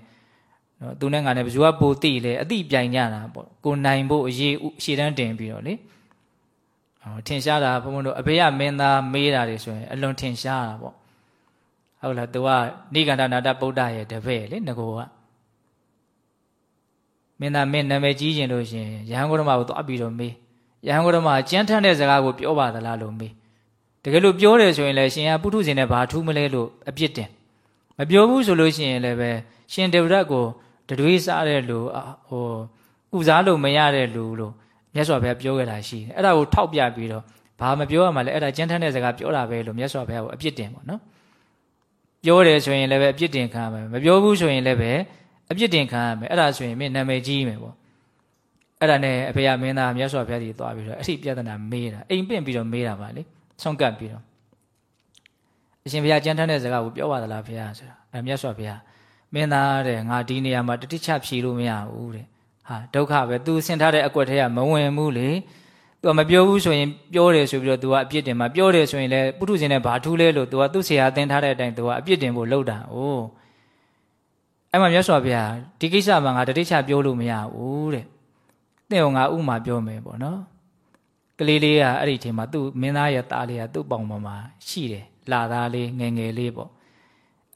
နော်သူနဲ့ငါနဲ့ဘယ်သူကပိုတိလဲအတိပြိုင်ကြတာပေါ့ကိုနိုင်ဖို့အရေးရှည်တန်းတင်ပြီးတော့လေဟော ထင်ရှားတာဘုံဘုံတို့အဘေယမင်းသားမေးတာတွေဆိုရင်အလွန်ထင်ရှားတာပေါ့ဟုတ်လားသူကနိဂန္ဓနာတဗုဒ္ဓရဲ့တပည့်လေငကိုကမင်းသားမင်းနာမည်ကြီးရင်လို့ရှင်ရဟန်းဂုရမကိုသွားပြီးတော့မေးရဟန်းဂုရမကျမ်းထမ်းတဲ့စကားကိုပြောပါသလားလို့မေးတကယ်လို့ပြောတယ်ဆိုရင်လည်းရှင်ကပုထုဇဉ်နဲ့ဘာထူးမလဲလို့အပြစ်တင်မပြောဘူးဆိုလို့ရှိရင်လည်းပဲရှင်ဒေဝရတ်ကိုတတွေးစားတဲ့လူဟိုဥစားလို့မရတဲ့လူလို့ မြတ်စွာဘုရားပြောခဲ့တာရှိတယ်အဲ့ဒါကိုထောက်ပြပြီးတော့ဘာမပြောရမှလဲအဲ့ဒါကြမ်းထမ်းတဲ့စကားပြောတာပဲလို့မြတ်စွာဘုရားကိုအပြစ်တင်ပေါ့နော်ပြောတယ်ဆိုရင်လည်းပဲအပြစ်တင်ခံရမယ်မပြောဘူးဆိုရင်လည်းပဲအပြစ်တင်ခံရမယ်အဲ့ဒါဆိုရင်မင်းနာမည်ကြီးမယ်ပေါ့အဲ့ဒါနဲ့အဖေရမင်းသားမြတ်စွာဘုရားကြီးသွားပြီးတော့အဲ့ဒီပြဿနာမေးတာအိမ်ပင့်ပြီးတော့မေးတာပါလေဆုံးကပ်ပြီးတော့အရှင်ဘုရားကြမ်းထမ်းတဲ့စကားကိုပြောပါသလားဘုရားဆိုတာအဲမြတ်စွာဘုရားမင်းသားတဲ့ငါဒီနေရာမှာတတိချဖြေလို့မရဘူးတဲ့ ဟာဒုက္ခပဲ तू ဆင်ထားတဲ့အကွက်ထဲကမဝင်ဘူးလေ तू မပြောဘူးဆိုရင်ပြောတယ်ဆိုပြီးတော့ तू ကအပြစ်တင်မှာပြောတယ်ဆိုရင်လည်းပုထုဇဉ်နဲ့ဘာထူးလဲလို့ तू ကသူ့ဆရာသင်ထားတဲ့အတိုင်း तू ကအပြစ်တင်ဖို့လှုပ်တာ။အိုးအဲ့မှာမြတ်စွာဘုရားဒီကိစ္စမှာငါတတိချပြောလို့မရဘူးတဲ့။တဲ့ဟောငါဥမာပြောမယ်ပေါ့နော်။ကလေးလေးကအဲ့ဒီအချိန်မှာသူ့မင်းသားရဲ့သားလေးကသူ့ပေါင်ပေါ်မှာရှိတယ်။လာသားလေးငယ်ငယ်လေးပေါ့။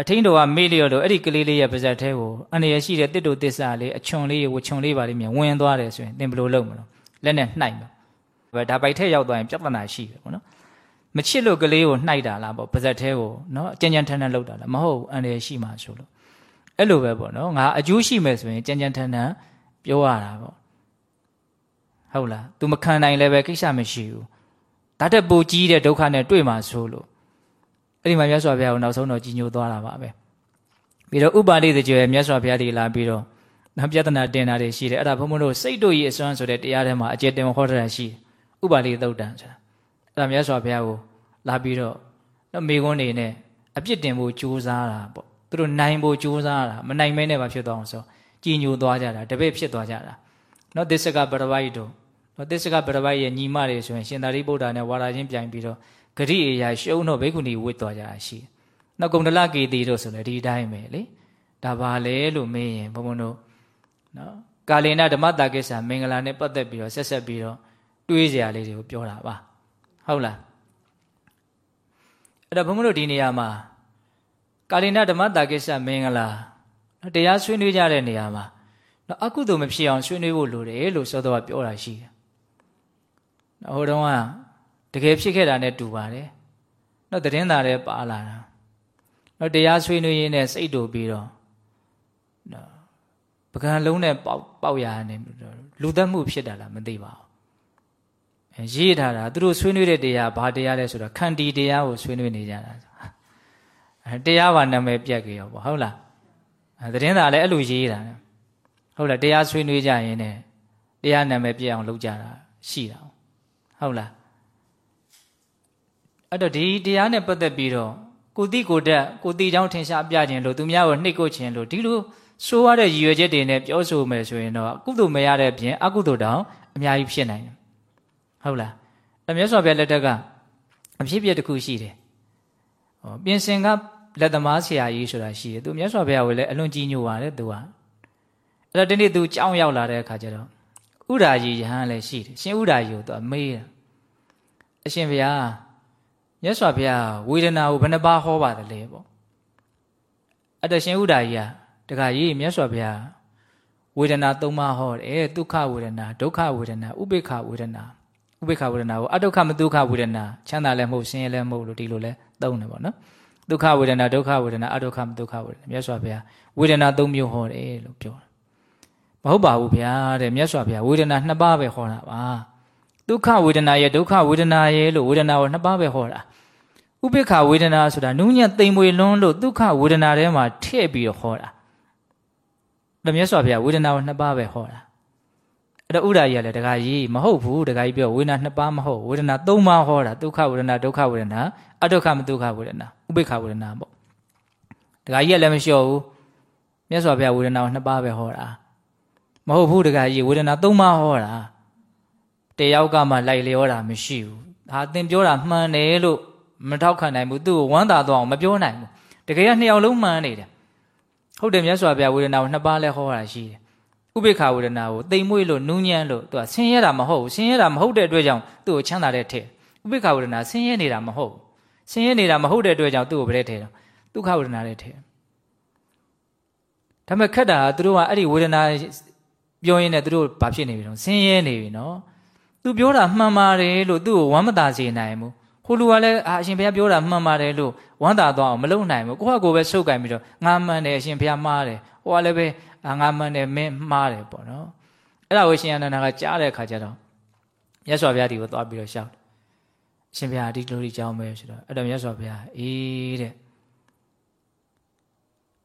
အထင်းတော်ကမေ့လျော့လို့အဲ့ဒီကလေးလေးရဲ့ပါဇက်ထဲကိုအနေရရှိတဲ့တစ်တူတစ္ဆာလေးအချွန်လေးဝချွန်လေးပါလိမ့်မယ်ဝင်သွားတယ်ဆိုရင်သင်ဘယ်လိုလုပ်မလို့လက်နဲ့နှိုက်မှာပဲဒါပိုက်ထဲရောက်သွားရင်ပြဿနာရှိတယ်ပေါ့နော်မချစ်လို့ကလေးကိုနှိုက်တာလားပေါ့ပါဇက်ထဲကိုနော်ကြံကြံထန်ထန်လောက်တာလားမဟုတ်အန္တရာယ်ရှိမှဆိုလို့အဲ့လိုပဲပေါ့နော်ငါအကျိုးရှိမယ်ဆိုရင်ကြံကြံထန်ထန်ပြောရတာပေါ့ဟုတ်လား तू မခံနိုင်လည်းပဲကိစ္စမရှိဘူးဒါတက်ပိုကြီးတဲ့ဒုက္ခနဲ့တွေ့မှာဆိုလို့ အဲ့ဒီမှာမြတ်စွာဘုရားကိုနောက်ဆုံးတော့ကြီးညိုသွားတာပါပဲပြီးတော့ဥပါလိတကြွယ်မြတ်စွာဘုရားဒီလာပြီးတော့နောက်ပြဿနာတင်တာတွေရှိတယ်အဲ့ဒါဘုံဘုံတို့စိတ်တို့ကြီးအစွမ်းဆိုတဲ့တရားထဲမှာအကျေတင်ဟောတာရှိတယ်ဥပါလိသုတ်တံဆိုတာအဲ့ဒါမြတ်စွာဘုရားကိုလာပြီးတော့မိကွန်းနေနဲ့အပြစ်တင်ဖို့ကြိုးစားတာပေါ့သူတို့နိုင်ဖို့ကြိုးစားတာမနိုင်မဲနဲ့ဘာဖြစ်သွားအောင်ဆိုကြီးညိုသွားကြတာတပည့်ဖြစ်သွားကြတာနော်သစ္စကပရပိုက်တို့နော်သစ္စကပရပိုက်ရဲ့ညီမတွေဆိုရင်ရှင်သာရိပုတ္တရာနဲ့ဝါရာချင်းပြိုင်ပြီးတော့ ဂရိအရာရှုံးတော့ဘိက္ခုနီဝတ်သွားကြတာရှိတယ်။နောက်ကုံတလကေတီတို့ဆိုလည်းဒီတိုင်းပဲလေ။ဒါပါလေလို့မေးရင်ဘုံဘုံတို့နော်ကာလေနဓမ္မတာကိစ္စမင်္ဂလာနဲ့ပတ်သက်ပြီးတော့ဆက်ဆက်ပြီးတော့တွေးစရာလေးတွေကိုပြောတာပါ။ဟုတ်လား။အဲ့တော့ဘုံဘုံတို့ဒီနေရာမှာကာလေနဓမ္မတာကိစ္စမင်္ဂလာတရားဆွေးနွေးကြတဲ့နေရာမှာနော်အကုသိုလ်မဖြစ်အောင်ဆွေးနွေးဖို့လိုတယ်လို့စောစောကပြောတာရှိတယ်။ဟိုတုန်းကတ ကယ်ဖြစ်ခဲ့တာနဲ့တူပါတယ်။နောက်တည်င်းသားလည်းပါလာတာ။နောက်တရားဆွေးနွေးရင်းနဲ့စိတ်တူပြီးတော့ပကံလုံးနဲ့ပေါက်ပေါက်ရနေလူသက်မှုဖြစ်တာလားမသိပါဘူးရေးထားတာသူတို့ဆွေးနွေးတဲ့တရားဘာတရားလဲဆိုတော့ခန္တီတရားကိုဆွေးနွေးနေကြတာတရားပါနာမည်ပြက်ကြရောပေါ့ဟုတ်လားသတင်းသာလည်းအဲ့လိုရေးတာဟုတ်လားတရားဆွေးနွေးကြရင်ねတရားနာမည်ပြက်အောင်လုပ်ကြတာရှိတာဟုတ်လား အဲ့တော့ဒီတရားနဲ့ပတ်သက်ပြီးတော့ကိုတိကိုတက်ကိုတိချောင်းထင်ရှားပြခြင်းလို့သူများကိုနှိပ်ကုတ်ခြင်းလို့ဒီလိုဆိုရတဲ့ရည်ရွယ်ချက်တွေနဲ့ပြောဆိုမယ်ဆိုရင်တော့အကုသိုလ်မရတဲ့အပြင်အကုသိုလ်တောင်အများကြီးဖြစ်နိုင်တယ်ဟုတ်လားအမြတ်စွာဘုရားလက်ထက်ကအဖြစ်ပြက်တစ်ခုရှိတယ်ဟောပြင်စင်ကလက်သမားဆရာကြီးဆိုတာရှိတယ်သူမြတ်စွာဘုရားကိုလည်းအလွန်ကြီးညိုပါတယ်သူကအဲ့တော့ဒီနေ့သူကြောင်းရောက်လာတဲ့အခါကျတော့ဥဒ္ဒါကြီးယဟန်လည်းရှိတယ်ရှင်ဥဒ္ဒါကြီးကိုသူကမေးတယ်အရှင်ဘုရား မြတ်စွာဘုရားဝေဒနာကိုဘယ်နှပါဟောပါတယ်လဲပေါ့အဲ့တော့ရှင်ဥဒာကြီးကတခါကြီးမြတ်စွာဘုရားဝေဒနာသုံးပါးဟောတယ်ဒုက္ခဝေဒနာဒုက္ခဝေဒနာဥပေက္ခဝေဒနာဥပေက္ခဝေဒနာကိုအဒုက္ခမဒုက္ခဝေဒနာချမ်းသာလည်းမဟုတ်ဆင်းရဲလည်းမဟုတ်လို့ဒီလိုလဲသုံးတယ်ပေါ့နော်ဒုက္ခဝေဒနာဒုက္ခဝေဒနာအဒုက္ခမဒုက္ခဝေဒနာမြတ်စွာဘုရားဝေဒနာ၃မျိုးဟောတယ်လို့ပြောတယ်မဟုတ်ပါဘူးဗျာတဲ့မြတ်စွာဘုရားဝေဒနာနှစ်ပါးပဲဟောတာပါဒုက္ခဝေဒနာရဲ့ဒုက္ခဝေဒနာရဲ့လို့ဝေဒနာကိုနှစ်ပါးပဲဟောတာ ဥပိ္ပခဝေဒနာဆိုတာနူးညံ့သိမ်မွေလွန်းလို့ဒုက္ခဝေဒနာထဲမှာထည့်ပြီးတော့ဟောတာဒါမြတ်စွာဘုရားဝေဒနာကိုနှစ်ပါးပဲဟောတာအဲ့တော့ဥဒ္ဒါကြီးကလည်းတခါကြီးမဟုတ်ဘူးတခါကြီးပြောဝေဒနာနှစ်ပါးမဟုတ်ဝေဒနာသုံးပါးဟောတာဒုက္ခဝေဒနာဒုက္ခဝေဒနာအဒုက္ခမဒုက္ခဝေဒနာဥပိ္ပခဝေဒနာပေါ့တခါကြီးကလည်းမလျှော့ဘူးမြတ်စွာဘုရားဝေဒနာကိုနှစ်ပါးပဲဟောတာမဟုတ်ဘူးတခါကြီးဝေဒနာသုံးပါးဟောတာတယောက်ကမှလိုက်လျောတာမရှိဘူးဒါသင်ပြောတာမှန်တယ်လို့ မထောက်ခံနိုင်ဘူးသူ့ကိုဝမ်းသာသွားအောင်မပြောနိုင်ဘူးတကယ်ကနှစ်ယောက်လုံးမှန်နေတယ်ဟုတ်တယ်မြတ်စွာဘုရားဝေဒနာကိုနှစ်ပါးလဲဟောတာရှိတယ်ဥပိ္ပခဝေဒနာကိုတိမ်မွေ့လို့နူးညံ့လို့သူကဆင်းရဲတာမဟုတ်ဘူးဆင်းရဲတာမဟုတ်တဲ့အတွက်ကြောင့်သူ့ကိုချမ်းသာတဲ့ထဲဥပိ္ပခဝေဒနာဆင်းရဲနေတာမဟုတ်ဘူးဆင်းရဲနေတာမဟုတ်တဲ့အတွက်ကြောင့်သူ့ကိုဘယ်ထဲထဲတော့ဒုက္ခဝေဒနာတဲ့ထဲဒါပေမဲ့ခက်တာကသူတို့ကအဲ့ဒီဝေဒနာပြောရင်းနဲ့သူတို့ဘာဖြစ်နေပြီတော့ဆင်းရဲနေပြီနော်သူပြောတာမှန်ပါတယ်လို့သူ့ကိုဝမ်းမသာစေနိုင်ဘူး ဟိုလူကလည်းအာအရှင်ဘုရားပြောတာမှန်ပါတယ်လို့ဝမ်းသာသွားအောင်မလုပ်နိုင်ဘူးကိုယ့်ဟာကိုယ်ပဲဆုတ်ကင်ပြီးတော့ငါမှန်တယ်အရှင်ဘုရားမှားတယ်ဟိုကလည်းပဲအာငါမှန်တယ်မင်းမှားတယ်ပေါ့နော်အဲ့ဒါကိုရှင်အနန္ဒာကကြားတဲ့အခါကျတော့မြတ်စွာဘုရားဒီကိုသွားပြီးတော့ရှောက်အရှင်ဘုရားဒီလိုဒီကြောင်းပဲဆိုတော့အဲ့တော့မြတ်စွာဘုရားအေးတဲ့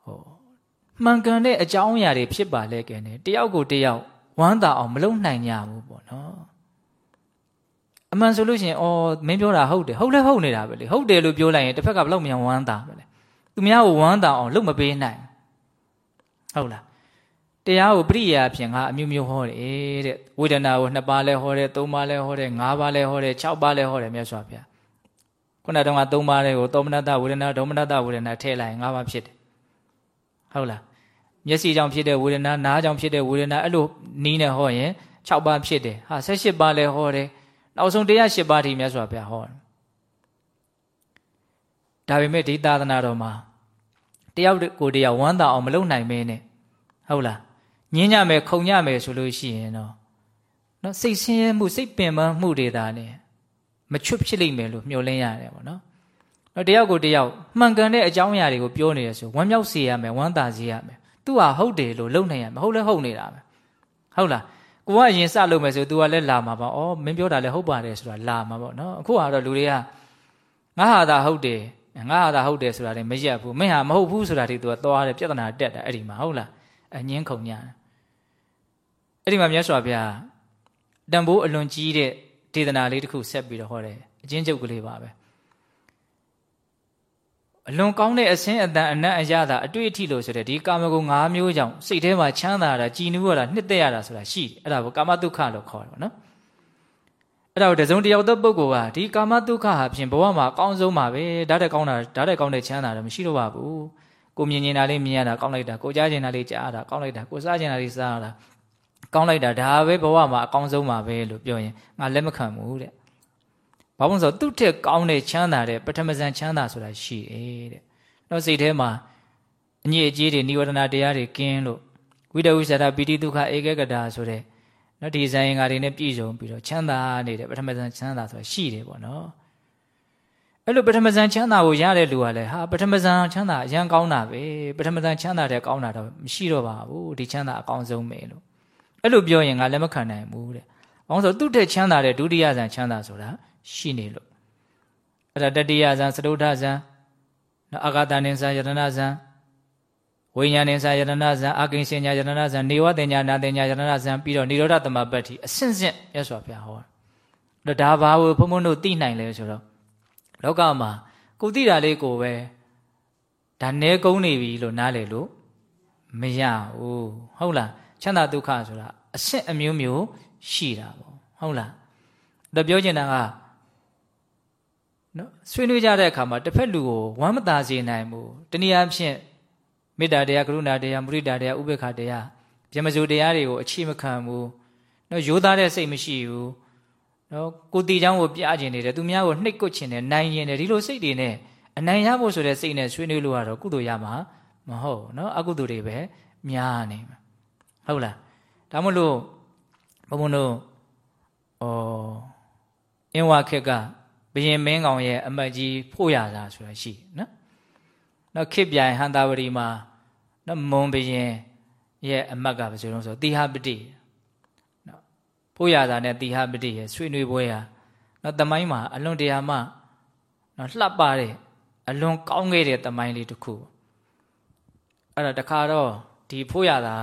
ဟိုမှန်ကန်တဲ့အကြောင်းအရာတွေဖြစ်ပါလေကဲနဲ့တယောက်ကိုတယောက်ဝမ်းသာအောင်မလုပ်နိုင်ကြဘူးပေါ့နော် အမှန်ဆိုလို့ရှိရင်အော်မင်းပြောတာဟုတ်တယ်ဟုတ်လဲဟုတ်နေတာပဲလေဟုတ်တယ်လို့ပြောလိုက်ရင်တစ်ဖက်ကဘလောက်မြန်ဝမ်းသာပဲလေသူများကိုဝမ်းသာအောင်လုပ်မပေးနိုင်ဟုတ်လားတရားကိုပရိယာဖြင့်ငါအမျိုးမျိုးဟောတယ်တဲ့ဝေဒနာကိုနှစ်ပါးလဲဟောတယ်သုံးပါးလဲဟောတယ်ငါးပါးလဲဟောတယ်၆ပါးလဲဟောတယ်မြတ်စွာဘုရားခုနတုန်းကသုံးပါးလဲကိုသောမနတဝေဒနာဒေါမနတဝေဒနာထည့်လိုက်ရင်ငါးပါးဖြစ်တယ်ဟုတ်လားမျက်စိကြောင့်ဖြစ်တဲ့ဝေဒနာနားကြောင့်ဖြစ်တဲ့ဝေဒနာအဲ့လိုနီးနေဟောရင်၆ပါးဖြစ်တယ်ဟာ၁၈ပါးလဲဟောတယ် နောက်ဆုံးတရား၈ပါးထိမြတ်စွာဘုရားဟောတယ်ဒါပေမဲ့ဒီသာသနာတော်မှာတယောက်ကိုတယောက်ဝမ်းသာအောင်မလုပ်နိုင်မင်းနဲ့ဟုတ်လားညင်းညမယ်ခုံညမယ်ဆိုလို့ရှိရင်တော့နော်စိတ်ဆင်းရဲမှုစိတ်ပင်ပန်းမှုတွေဒါနဲ့မချွတ်ဖြစ်လိမ့်မယ်လို့မျှော်လင့်ရတယ်ပေါ့နော်။တော့တယောက်ကိုတယောက်မှန်ကန်တဲ့အကြောင်းအရာတွေကိုပြောနေရဆိုဝမ်းမြောက်စေရမယ်ဝမ်းသာစေရမယ်။ तू ဟာဟုတ်တယ်လို့လုံနိုင်ရမယ်ဟုတ်လဲဟုတ်နေတာပဲ။ဟုတ်လား။ ကိုကအရင်စလုပ်မယ်ဆို तू ကလည်းလာမှာပါ။အော်မင်းပြောတာလည်းဟုတ်ပါတယ်ဆိုတာလာမှာပေါ့နော်။အခုကတော့လူတွေကငါဟာသာဟုတ်တယ်ငါဟာသာဟုတ်တယ်ဆိုတာလည်းမရက်ဘူး။မင်းဟာမဟုတ်ဘူးဆိုတာဒီ तू ကသွားတယ်ပြဿနာတက်တာအဲ့ဒီမှာဟုတ်လား။အငင်းခုံညာ။အဲ့ဒီမှာမြတ်စွာဘုရားတန်ဖိုးအလွန်ကြီးတဲ့ဒေသနာလေးတစ်ခုဆက်ပြီးတော့ဟောတယ်အချင်းချုပ်ကလေးပါပဲ အလွန်ကောင်းတဲ့အစင်းအတန်အနတ်အရသာအတွေ့အထိလို့ဆိုတဲ့ဒီကာမဂုဏ်၅မျိုးကြောင့်စိတ်ထဲမှာချမ်းသာတာကြည်နူးရတာနှစ်သက်ရတာဆိုတာရှိတယ်အဲ့ဒါကိုကာမတုခလို့ခေါ်တယ်နော်အဲ့ဒါကိုတစုံတယောက်သောပုဂ္ဂိုလ်ကဒီကာမတုခဟာဖြင့်ဘဝမှာအကောင်းဆုံးပါပဲဓာတ်တဲ့ကောင်းတာဓာတ်တဲ့ကောင်းတဲ့ချမ်းသာတော့မရှိတော့ပါဘူးကိုမြင်နေတာလေးမြင်ရတာကောင်းလိုက်တာကိုကြားကျင်တာလေးကြားရတာကောင်းလိုက်တာကိုစားကျင်တာလေးစားရတာကောင်းလိုက်တာဒါပဲဘဝမှာအကောင်းဆုံးပါပဲလို့ပြောရင်ငါလက်မခံဘူးတဲ့ ဘာလို့ဆိုသူ့ထက်ကောင်းတဲ့ချမ်းသာတဲ့ပထမဇန်ချမ်းသာဆိုတာရှိတယ်တဲ့တော့စိတ်ထဲမှာအညစ်အကြေးတွေនិဝရဏတရားတွေကင်းလို့ဝိတဝိသရပိတိဒုက္ခဧကဂတာဆိုတဲ့နော်ဒီဇိုင်းငါတွေနဲ့ပြည့်စုံပြီးတော့ချမ်းသာနေတဲ့ပထမဇန်ချမ်းသာဆိုတာရှိတယ်ပေါ့နော်အဲ့လိုပထမဇန်ချမ်းသာကိုရတဲ့လူကလည်းဟာပထမဇန်ချမ်းသာအရန်ကောင်းတာပဲပထမဇန်ချမ်းသာတဲ့ကောင်းတာတော့မရှိတော့ပါဘူးဒီချမ်းသာအကောင်းဆုံးပဲလို့အဲ့လိုပြောရင်ငါလက်မခံနိုင်ဘူးတဲ့။ဘာလို့ဆိုသူ့ထက်ချမ်းသာတဲ့ဒုတိယဇန်ချမ်းသာဆိုတာ ရှိနေလို့အဲ့ဒါတတိယဇန်သတုထဇန်အာဂတနိဇန်ယတနာဇန်ဝိညာဉ်ဇန်ယတနာဇန်အာကိဉ္စညာယတနာဇန်နေဝတင်ညာနာတင်ညာယတနာဇန်ပြီးတော့និရောဓသမပတ္တိအဆင့်ဆင့်ရသော်ဘုရားဟောတယ်ဒါဘာဝဘုံဘုံတို့သိနိုင်လဲဆိုတော့လောကမှာကိုသိတာလေးကိုပဲဒါနဲကုန်းနေပြီလို့နားလေလို့မရဘူးဟုတ်လားချမ်းသာဒုက္ခဆိုတာအဆင့်အမျိုးမျိုးရှိတာပေါ့ဟုတ်လားဒါပြောချင်တာက နော်ဆွေးနွေးကြတဲ့အခါမှာတစ်ဖက်လူကိုဝမ်းမသာစေနိုင်ဘူးတနည်းအားဖြင့်မေတ္တာတရားကရုဏာတရားမုဒိတာတရားဥပေက္ခတရားဗျမဇုတရားတွေကိုအချိမခံဘူးနော်ရိုးသားတဲ့စိတ်မရှိဘူးနော်ကိုတီချောင်းကိုပြကျင်နေတယ်သူများကိုနှိပ်ကွချင်တယ်နိုင်ကျင်တယ်ဒီလိုစိတ်တွေနဲ့အနိုင်ရဖို့ဆိုတဲ့စိတ်နဲ့ဆွေးနွေးလို့ကတော့ကုသိုလ်ရမှာမဟုတ်နော်အကုသိုလ်တွေပဲများနေမှာဟုတ်လားဒါမို့လို့ဘုံဘုံတို့ဩအင်းဝခက်က ဘယင်မင်းကောင်ရဲ့အမတ်ကြီးဖို့ရတာဆိုတာရှိနော်နောက်ခေပြိုင်ဟန်တာဝရီမှာနော်မွန်ဘယင်ရဲ့အမတ်ကဘယ်ဆိုလို့ဆိုတိဟပတိနော်ဖို့ရတာနဲ့တိဟပတိရဲ့ဆွေးနွေးပွဲဟာနော်တမိုင်းမှာအလွန်တရာမှနော်လှပတဲ့အလွန်ကောင်းခဲ့တဲ့တမိုင်းလေးတစ်ခုအဲ့ဒါတခါတော့ဒီဖို့ရတာ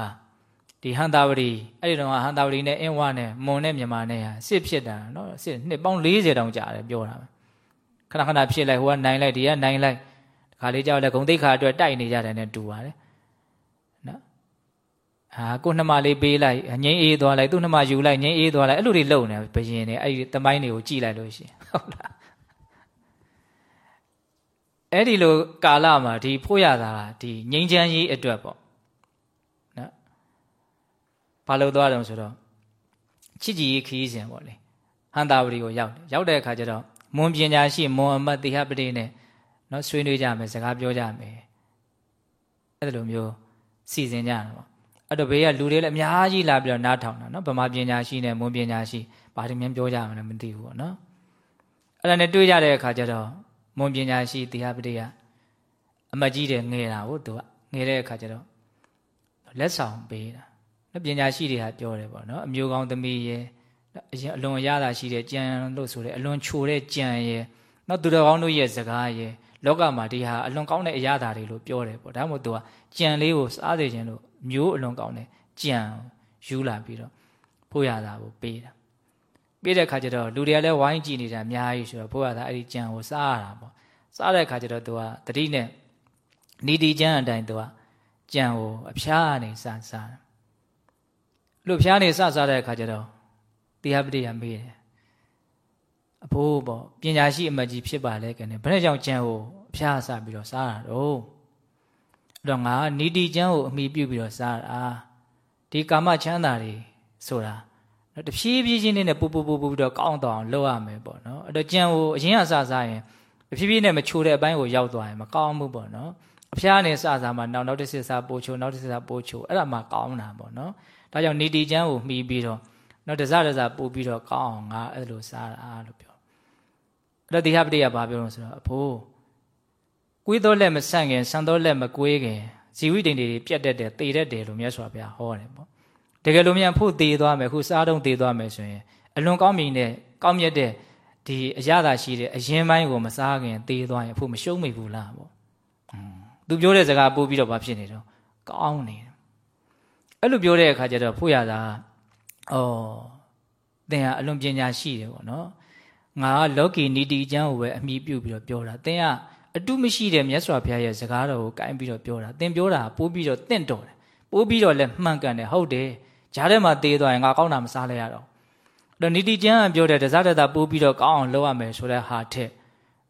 ဒီဟန်တာဝရီအဲ့ဒီတော့ဟန်တာဝရီနဲ့အင်းဝနဲ့မွန်နဲ့မြန်မာနဲ့ဟာစစ်ဖြစ်တာနော်စစ်နှစ်ပေါင်း40တောင်ကြာတယ်ပြောတာပဲခဏခဏဖြစ်လိုက်ဟိုကနိုင်လိုက်ဒီကနိုင်လိုက်တခါလေးကြောက်လဲဂုံတိတ်ခါအတွက်တိုက်နေကြတယ်နဲ့တူပါတယ်နော်ဟာကိုနှမလေးပေးလိုက်ငိမ့်အေးသွားလိုက်သူ့နှမယူလိုက်ငိမ့်အေးသွားလိုက်အဲ့လိုတွေလုံနေဘယင်နေအဲ့ဒီတမိုင်းတွေကိုကြည်လိုက်လို့ရှိရင်ဟုတ်လားအဲ့ဒီလိုကာလမှာဒီဖို့ရတာဒီငိမ့်ချမ်းရေးအတွက်ပေါ့ ဘာလို့သွားတယ်ဆိုတော့ချစ်ကြည်ရေးခီးစဉ်ပေါ့လေဟန်တာဝရီကိုရောက်တယ်ရောက်တဲ့အခါကျတော့မွန်ပညာရှိမွန်အမတ်တိဟပတိနဲ့နော်ဆွေးနွေးကြမယ်စကားပြောကြမယ်အဲ့လိုမျိုးစီစဉ်ကြတာပေါ့အဲ့တော့ဘေးကလူတွေလည်းအများကြီးလာပြီးတော့နားထောင်တာနော်ဗမာပညာရှိနဲ့မွန်ပညာရှိဘာတွေများပြောကြမလဲမသိဘူးပေါ့နော်အဲ့ဒါနဲ့တွေ့ကြတဲ့အခါကျတော့မွန်ပညာရှိတိဟပတိကအမတ်ကြီးတဲ့ငယ်တာကိုသူကငယ်တဲ့အခါကျတော့လက်ဆောင်ပေးတာ နော်ပညာရှိတွေဟာပြောတယ်ပေါ့နော်အမျိုးကောင်းသမီးရဲ့အရင်အလွန်အရသာရှိတဲ့ကြံလို့ဆိုတဲ့အလွန်ချိုတဲ့ကြံရဲ့နော်သူတော်ကောင်းတို့ရဲ့စကားရဲ့လောကမှာဒီဟာအလွန်ကောင်းတဲ့အရာသာတွေလို့ပြောတယ်ပေါ့ဒါမှမဟုတ်သူကကြံလေးကိုစားသေးခြင်းလို့မျိုးအလွန်ကောင်းတဲ့ကြံယူလာပြီးတော့ဖို့ရတာကိုပေးတာပေးတဲ့ခါကျတော့လူတွေကလည်းဝိုင်းကြည့်နေတာအများကြီးဆိုတော့ဖို့ရတာအဲ့ဒီကြံကိုစားရတာပေါ့စားတဲ့ခါကျတော့သူကတတိနဲ့နီတီကြံအတိုင်းသူကကြံကိုအဖျားနေစားစား လူဖျားနေစစားတဲ့အခါကျတော့တရားပတိယမေးတယ်အဖိုးပေါ့ပညာရှိအမကြီးဖြစ်ပါလေကနေဘယ်နဲ့ကြောင့်ကျန်ကိုဖျားစားပြီးတော့စားတာတော့အဲ့တော့ငါနီတီကျမ်းကိုအမိပြုပြီးတော့စားတာဒီကာမချမ်းသာတွေဆိုတာနော်တဖြည်းဖြည်းချင်းနဲ့ပူပူပူပူပြီးတော့ကောင်းတော့အောင်လုပ်ရမယ်ပေါ့နော်အဲ့တော့ကြံကိုအရင်ကစစားရင်တဖြည်းဖြည်းနဲ့မချိုတဲ့အပိုင်းကိုရောက်သွားရင်မကောင်းဘူးပေါ့နော်အဖျားနဲ့စစားမှနောက်နောက်တစ်စစ်စားပိုးချိုနောက်တစ်စစ်စားပိုးချိုအဲ့ဒါမှကောင်းတာပေါ့နော် ဒါကြောင့်နေတီချမ်းကိုမှီပြီးတော့နော်တစတစပို့ပြီးတော့ကောင်းအောင်ငါအဲ့လိုစားတာလို့ပြောအဲ့တော့ဒီဟပတိကဘာပြောလို့ဆိုတော့အဖိုးကွေးတော့လက်မဆန့်ခင်ဆန်တော့လက်မကွေးခင်ဇီဝိတိန်တွေပြတ်တတ်တယ်တေတတ်တယ်လို့မြတ်စွာဘုရားဟောတယ်ပေါ့တကယ်လို့မြန်ဖို့တေသွားမယ်ခုစားတော့တေသွားမယ်ဆိုရင်အလွန်ကောင်းမြင်တဲ့ကောင်းမြတ်တဲ့ဒီအရသာရှိတဲ့အရင်ပိုင်းကိုမစားခင်တေသွားရင်အဖို့မရှုံးမိဘူးလားပေါ့သူပြောတဲ့စကားပို့ပြီးတော့ဘာဖြစ်နေတော့ကောင်းနေတယ် အဲ့လိုပြောတဲ့အခါကျတော့ဖို့ရတာဩသင်ဟာအလွန်ပညာရှိတယ်ပေါ့နော်ငါကလောကီနီတိအကျမ်းကိုပဲအမိပြုပြီးတော့ပြောတာသင်ကအတုမရှိတဲ့မြတ်စွာဘုရားရဲ့စကားတော်ကိုကင်ပြီးတော့ပြောတာသင်ပြောတာပိုးပြီးတော့တင့်တော်တယ်ပိုးပြီးတော့လည်းမှန်ကန်တယ်ဟုတ်တယ်ဂျားထဲမှာသေးသွားရင်ငါကောင်းတာမစားလဲရတော့အဲ့တော့နီတိကျမ်းကပြောတယ်တစားတသားပိုးပြီးတော့ကောင်းအောင်လုပ်ရမယ်ဆိုတဲ့ဟာထက်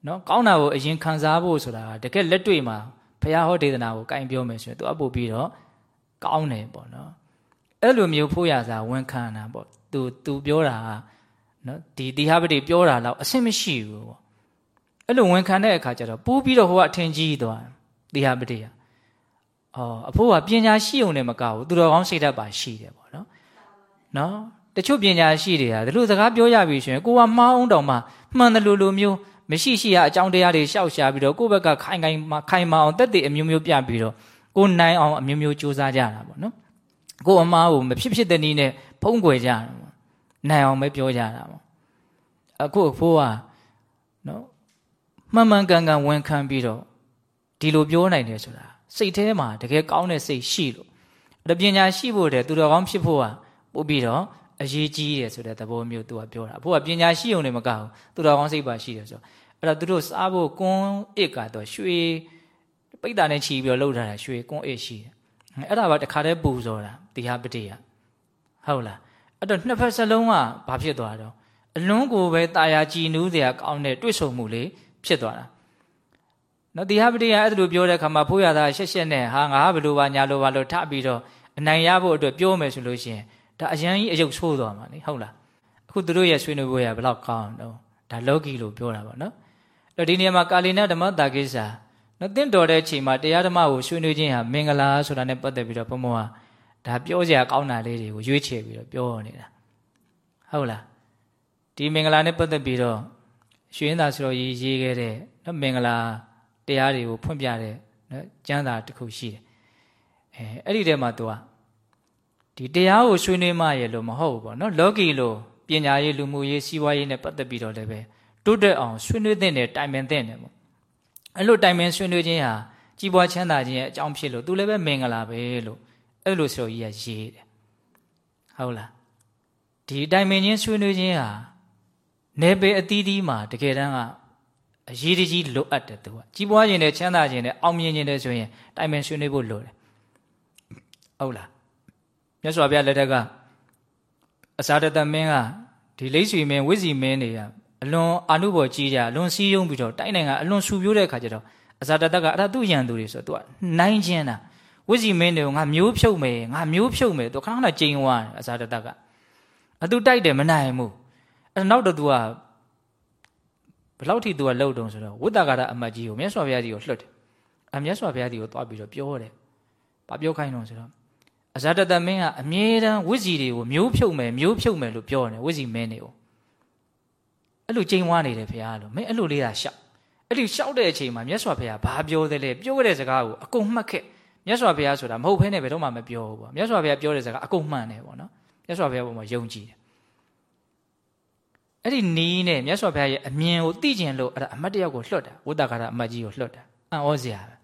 နော်ကောင်းတာကိုအရင်ခံစားဖို့ဆိုတာတကယ်လက်တွေ့မှာဘုရားဟောဒေသနာကိုကင်ပြောမယ်ဆိုရင်သူအပို့ပြီးတော့ ကောင်းတယ်ပေါ့နော်အဲ့လိုမျိုးဖို့ရစာဝန်ခံတာပေါ့သူသူပြောတာကနော်ဒီတိဟပတိပြောတာတော့အဆင်မရှိဘူးပေါ့အဲ့လိုဝန်ခံတဲ့အခါကျတော့ပိုးပြီးတော့ဟိုကအထင်ကြီးသွားတိဟပတိကအော်အဖိုးကပညာရှိုံနဲ့မကဘူးသူတော်ကောင်းစိတ်ဓာတ်ပါရှိတယ်ပေါ့နော်နော်တချို့ပညာရှိတွေကဒီလိုစကားပြောရပြီဆိုရင်ကိုကမှားအောင်တောင်မှမှန်တယ်လို့လိုမျိုးမရှိရှိရအကြောင်းတရားတွေရှောက်ရှာပြီးတော့ကိုယ့်ဘက်ကခိုင်ခိုင်ခိုင်မအောင်တက်တည်အမျိုးမျိုးပြပြီးတော့ ကိုနိုင်အောင်အမျိုးမျိုးစူးစမ်းကြတာပေါ့နော်ကိုအမားကိုမဖြစ်ဖြစ်တဲ့နည်းနဲ့ဖုံးကွယ်ကြတာပေါ့နိုင်အောင်ပဲပြောကြတာပေါ့အခုအဖိုးကနော်မှန်မှန်ကန်ကန်ဝန်ခံပြီးတော့ဒီလိုပြောနိုင်တယ်ဆိုတာစိတ်ထဲမှာတကယ်ကောင်းတဲ့စိတ်ရှိလို့အဲ့ပညာရှိဖို့တဲ့သူတော်ကောင်းဖြစ်ဖို့ကပို့ပြီးတော့အရေးကြီးတယ်ဆိုတဲ့သဘောမျိုးသူကပြောတာအဖိုးကပညာရှိုံနဲ့မကဘူးသူတော်ကောင်းစိတ်ပါရှိတယ်ဆိုတော့အဲ့တော့သူတို့စားဖို့ကွန်းအစ်ကတော့ရွှေ ပိတ်တာနဲ့ချီပြီးတော့လှုပ်ထားတာရွှေကွန်းအစ်ရှိတယ်အဲ့ဒါပါတခါတည်းပူဇော်တာတရားပတိယဟုတ်လားအဲ့တော့နှစ်ဖက်စလုံးကဘာဖြစ်သွားတော့အလွန်ကိုပဲတာယာကြည်နူးစရာကောင်းတဲ့တွေ့ဆုံမှုလေးဖြစ်သွားတာနော်တရားပတိယအဲ့ဒါလိုပြောတဲ့အခါမှာဖိုးရသားရှက်ရှက်နဲ့ဟာငါဘယ်လိုပါညာလိုပါလို့ထပြီးတော့အနိုင်ရဖို့အတွက်ပြောမယ်ဆိုလို့ရှိရင်ဒါအရန်ကြီးအယုတ်ဆိုးသွားမှာလေဟုတ်လားအခုသူတို့ရဲ့ဆွေးနွေးပွဲကဘယ်လောက်ကောင်းတော့ဒါလောကီလို့ပြောတာပေါ့နော်အဲ့ဒီနေရာမှာကာလီနဓမ္မတာကိစ္စ နော်တင့်တော်တဲ့ချိန်မှာတရားဓမ္မကိုဆွေးနွေးခြင်းဟာမင်္ဂလာဆိုတာနဲ့ပတ်သက်ပြီးတော့ဘုံဘုံကဒါပြောစရာကောင်းတာလေးတွေကိုရွေးချယ်ပြီးတော့ပြောနေတာဟုတ်လားဒီမင်္ဂလာနဲ့ပတ်သက်ပြီးတော့ရွှေရင်သာဆိုတော့ရေးရေးခဲ့တဲ့နော်မင်္ဂလာတရားတွေကိုဖွင့်ပြတဲ့နော်ကျမ်းစာတစ်ခုရှိတယ်အဲအဲ့ဒီထဲမှာသူကဒီတရားကိုဆွေးနွေးမှရဲ့လို့မဟုတ်ဘူးပေါ့နော်လောကီလို့ပညာရေးလူမှုရေးစီးပွားရေးနဲ့ပတ်သက်ပြီးတော့လည်းပဲတိုးတက်အောင်ဆွေးနွေးတဲ့နဲ့တိုင်ပင်တဲ့နဲ့ပေါ့ အဲ့လိုတိုင်ပင်ဆွေးနွေးခြင်းဟာကြီးပွားချမ်းသာခြင်းရဲ့အကြောင်းဖြစ်လို့သူလည်းပဲမင်္ဂလာပဲလို့အဲ့လိုဆိုကြီးကရေးတယ်ဟုတ်လားဒီတိုင်ပင်ခြင်းဆွေးနွေးခြင်းဟာနေပေအသီးသီးမှာတကယ်တမ်းကအရေးတကြီးလိုအပ်တယ်သူကကြီးပွားခြင်းနဲ့ချမ်းသာခြင်းနဲ့အောင်မြင်ခြင်းနဲ့ဆိုရင်တိုင်ပင်ဆွေးနွေးဖို့လိုတယ်ဟုတ်လားမြတ်စွာဘုရားလက်ထက်က အစာတသမင်းကဒီလိတ်ဆွေမင်းဝိဇီမင်းတွေက အလွန်အာနုဘော်ကြီးကြအလွန်စီးယုံပြီးတော့တိုင်းနိုင်ငံအလွန်ဆူပြိုးတဲ့ခါကျတော့အစာတတကအဲ့ဒါသူ့ရန်သူတွေဆိုတော့သူကနိုင်ခြင်းတာဝိဇီမင်းတွေကိုငါမျိုးဖြုတ်မယ်ငါမျိုးဖြုတ်မယ်သူခဏခဏကြိမ်ဝါအစာတတကအသူတိုက်တယ်မနိုင်ဘူးအဲ့နောက်တော့သူကဘလောက်ထိသူကလှုပ်တုံဆိုတော့ဝိတ္တကာရအမတ်ကြီးကိုမြတ်စွာဘုရားကြီးကိုလှွတ်တယ်အမြတ်စွာဘုရားကြီးကိုတွားပြီးတော့ပြောတယ်ဘာပြောခိုင်းတော့ဆိုတော့အဇာတတမင်းကအမြဲတမ်းဝိဇီတွေကိုမျိုးဖြုတ်မယ်မျိုးဖြုတ်မယ်လို့ပြောတယ်ဝိဇီမင်းတွေကို အဲ့လိုချိန်ဝါနေတယ်ဘုရားလို့မင်းအဲ့လိုလေးတာရှောက်အဲ့ဒီရှောက်တဲ့အချိန်မှာမြတ်စွာဘုရားဘာပြောသလဲပြောတဲ့စကားကိုအကုန်မှတ်ခဲ့မြတ်စွာဘုရားဆိုတာမဟုတ်ဘဲနဲ့ဘယ်တော့မှမပြောဘူးပေါ့မြတ်စွာဘုရားပြောတဲ့စကားအကုန်မှန်တယ်ပေါ့နော်မြတ်စွာဘုရားပေါ်မှာယုံကြည်တယ်အဲ့ဒီနီးနဲ့မြတ်စွာဘုရားရဲ့အမြင်ကိုသိကျင်လို့အဲ့ဒါအမတ်တယောက်ကိုလွှတ်တာဝိတ္တကာရအမတ်ကြီးကိုလွှတ်တာအံ့ဩစရာပဲ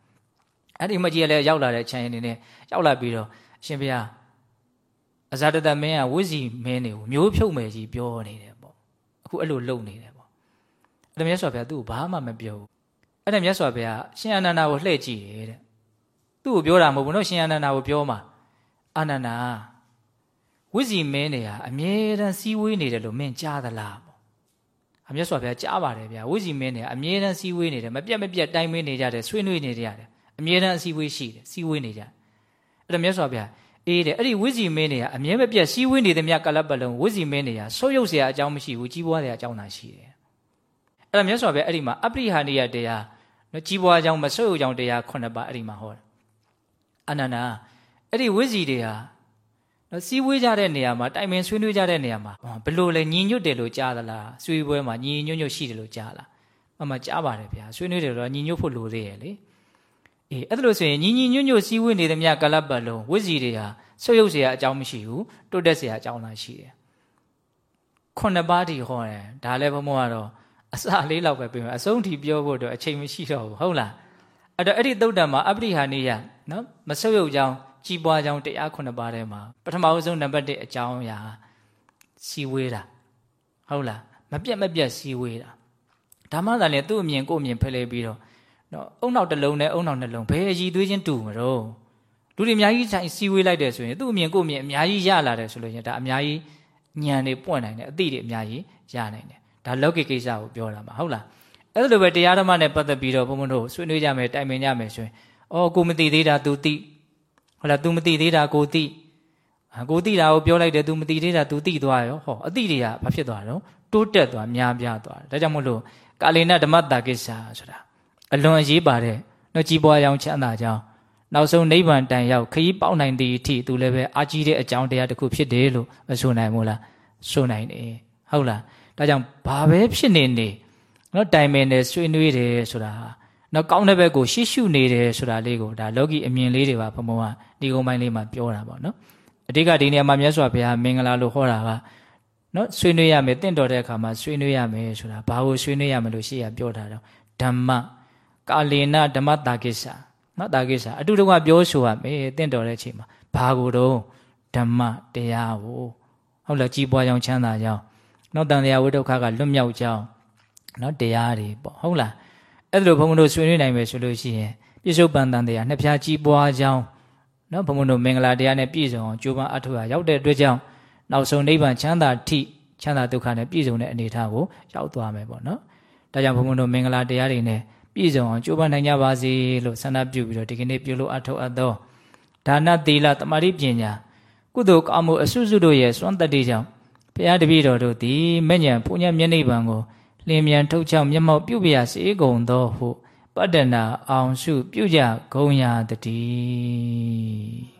အဲ့ဒီအမတ်ကြီးကလည်းရောက်လာတဲ့ခြံရည်နေနဲ့ရောက်လာပြီးတော့အရှင်ဘုရားအဇာတတမင်းကဝိဇီမင်းတွေကိုမျိုးဖြုတ်မယ်ကြီးပြောနေတယ်ပေါ့ အခုအဲ့လိုလုပ်နေတယ်ပေါ့အဲ့ဒါမြတ်စွာဘုရားသူ့ကိုဘာမှမပြောဘူးအဲ့ဒါမြတ်စွာဘုရားရှင်အနန္ဒာကိုလှည့်ကြည့်တယ်တဲ့သူ့ကိုပြောတာမဟုတ်ဘူးနော်ရှင်အနန္ဒာကိုပြောမှာအာနန္ဒာဝိဇီမင်းတွေဟာအမြဲတမ်းစီးဝေးနေတယ်လို့မင်းကြားသလားပေါ့အမြတ်စွာဘုရားကြားပါတယ်ဗျာဝိဇီမင်းတွေအမြဲတမ်းစီးဝေးနေတယ်မပြတ်မပြတ်တိုင်းမင်းနေကြတယ်ဆွေးနွေးနေကြတယ်အမြဲတမ်းအစည်းဝေးရှိတယ်စီးဝေးနေကြအဲ့ဒါမြတ်စွာဘုရား အေးတယ်အဲ့ဒီဝိဇီမင်းတွေကအမြဲမပြတ်စီးဝေးနေတဲ့မြတ်ကလပ်ပလုံးဝိဇီမင်းတွေကဆုပ်ယုပ်เสียအကြောင်းမရှိဘူးကြီးပွားတဲ့အကြောင်းသာရှိတယ်အဲ့ဒါမြတ်စွာဘုရားအဲ့ဒီမှာအပရိဟာနိယတရားနော်ကြီးပွားအကြောင်းမဆုပ်ယုပ်အကြောင်းတရားခုနှစ်ပါးအဲ့ဒီမှာဟောတယ်အနန္ဒာအဲ့ဒီဝိဇီတွေဟာနော်စီးဝေးကြတဲ့နေရာမှာတိုင်ပင်ဆွေးနွေးကြတဲ့နေရာမှာဘလို့လဲညီညွတ်တယ်လို့ကြားသလားဆွေးပွဲမှာညီညွတ်ညွတ်ရှိတယ်လို့ကြားလားမမကြားပါတယ်ဗျာဆွေးနွေးတယ်တော့ညီညွတ်ဖို့လိုသေးရဲ့လေ အေးအဲ့ဒါလို့ဆိုရင်ညီညီညွတ်ညွတ်စီးဝေးနေတဲ့မြတ်ကလပ်ပတ်လုံးဝိဇီတွေဟာဆုပ်ယုပ်เสียအကြောင်းမရှိဘူးတိုးတက်เสียအကြောင်းသာရှိတယ်ခုနှစ်ပါးဒီဟောတယ်ဒါလည်းဘုံမောကတော့အစလေးလောက်ပဲပြင်အဆုံးထိပြောဖို့တော့အချိန်မရှိတော့ဘူးဟုတ်လားအဲ့တော့အဲ့ဒီသုတ်တံမှာအပရိဟာနိယနော်မဆုပ်ယုပ်ကြောင်းကြီးပွားကြောင်းတရားခုနှစ်ပါးထဲမှာပထမဆုံးနံပါတ်1အကြောင်းအရာစီဝေးတာဟုတ်လားမပြတ်မပြတ်စီဝေးတာဒါမှသာလေသူ့အမြင်ကိုအမြင်ဖယ်လဲပြီးတော့ နော်အုံနောက်တစ်လုံးနဲ့အုံနောက်နှလုံးဘယ်အည်သွေးချင်းတူမလို့လူတွေအများကြီးဆိုင်စီဝေးလိုက်တယ်ဆိုရင်သူ့အမြင်ကိုအမြင်အများကြီးရလာတယ်ဆိုလို့ရင်ဒါအများကြီးညံနေပွင့်နိုင်တယ်အသိတွေအများကြီးရနိုင်တယ်ဒါလောကိကိစ္စကိုပြောတာမှာဟုတ်လားအဲ့လိုပဲတရားဓမ္မနဲ့ပတ်သက်ပြီးတော့ဘုံဘုံတို့ဆွေးနွေးကြမယ်တိုင်ပင်ကြမယ်ဆိုရင်အော်ကိုမသိသေးတာ तू သိဟုတ်လား तू မသိသေးတာကိုသိကိုသိတာကိုပြောလိုက်တယ် तू မသိသေးတာ तू သိသွားရောဟောအသိတွေကဘာဖြစ်သွားတော့တိုးတက်သွားများပြားသွားတယ်ဒါကြောင့်မို့လို့ကာလေနဓမ္မတာကိစ္စဆိုတာ အလွန်အရေးပါတဲ့နော်ကြီးပွားရောင်ချမ်းသာကြောင်းနောက်ဆုံးနိဗ္ဗာန်တိုင်ရောက်ခရီးပေါက်နိုင်သည့်အထိသူလည်းပဲအာကြီးတဲ့အကြောင်းတရားတစ်ခုဖြစ်တယ်လို့မဆိုနိုင်ဘူးလားဆိုနိုင်တယ်ဟုတ်လားဒါကြောင့်ဘာပဲဖြစ်နေနေနော်တိုင်ပင်တယ်ဆွေးနွေးတယ်ဆိုတာဟာနော်ကောင်းတဲ့ဘက်ကိုရှေ့ရှုနေတယ်ဆိုတာလေးကိုဒါလောကီအမြင်လေးတွေပါဘုံဘုံကဒီကုန်းပိုင်းလေးမှာပြောတာပေါ့နော်အတိတ်ကဒီနေရာမှာမြတ်စွာဘုရားမင်္ဂလာလို့ဟောတာကနော်ဆွေးနွေးရမယ်တင့်တော်တဲ့အခါမှာဆွေးနွေးရမယ်ဆိုတာဘာကိုဆွေးနွေးရမလို့ရှေ့ကပြောထားတော့ဓမ္မ ကာလေနဓမ္မတာကိစ္စနော်တာကိစ္စအတူတူကပြောဆိုရမယ်တင့်တော်တဲ့အချိန်မှာဘာကိုတော့ဓမ္မတရားကိုဟုတ်လားကြီးပွားကြောင်းချမ်းသာကြောင်းနော်တန်တရားဝိဒုက္ခကလွတ်မြောက်ကြောင်းနော်တရားတွေပေါ့ဟုတ်လားအဲ့ဒါလိုဘုံဘုံတို့ဆွေးနွေးနိုင်မယ်ဆိုလို့ရှိရင်ပြစ္ဆုတ်ပန်တန်တရားနှစ်ဖြားကြီးပွားကြောင်းနော်ဘုံဘုံတို့မင်္ဂလာတရားနဲ့ပြည့်စုံအောင်ကြိုးပမ်းအထောက်အရောက်တဲ့အတွက်ကြောင့်နောက်ဆုံးနိဗ္ဗာန်ချမ်းသာထိချမ်းသာဒုက္ခနဲ့ပြည့်စုံတဲ့အနေအထားကိုရောက်သွားမယ်ပေါ့နော်ဒါကြောင့်ဘုံဘုံတို့မင်္ဂလာတရားတွေနဲ့ ပြည့်စုံအောင်ကြိုးပမ်းနိုင်ကြပါစေလို့ဆန္ဒပြုပြီးတော့ဒီကနေ့ပြုလို့အထောက်အသောဒါနသီလတမာတိပညာကုသိုလ်ကောင်းမှုအစွတ်စွတ်တို့ရဲ့စွမ်းတတ္တိကြောင့်ဘုရားတပည့်တော်တို့သည်မဲ့ညာပူညာမျက်နှိပ်ပံကိုလင်းမြန်ထုတ်ချောင်းမျက်မှောက်ပြုပြရစေကုန်သောဟုပတ္တနာအောင်စုပြုကြဂုံရာတည်း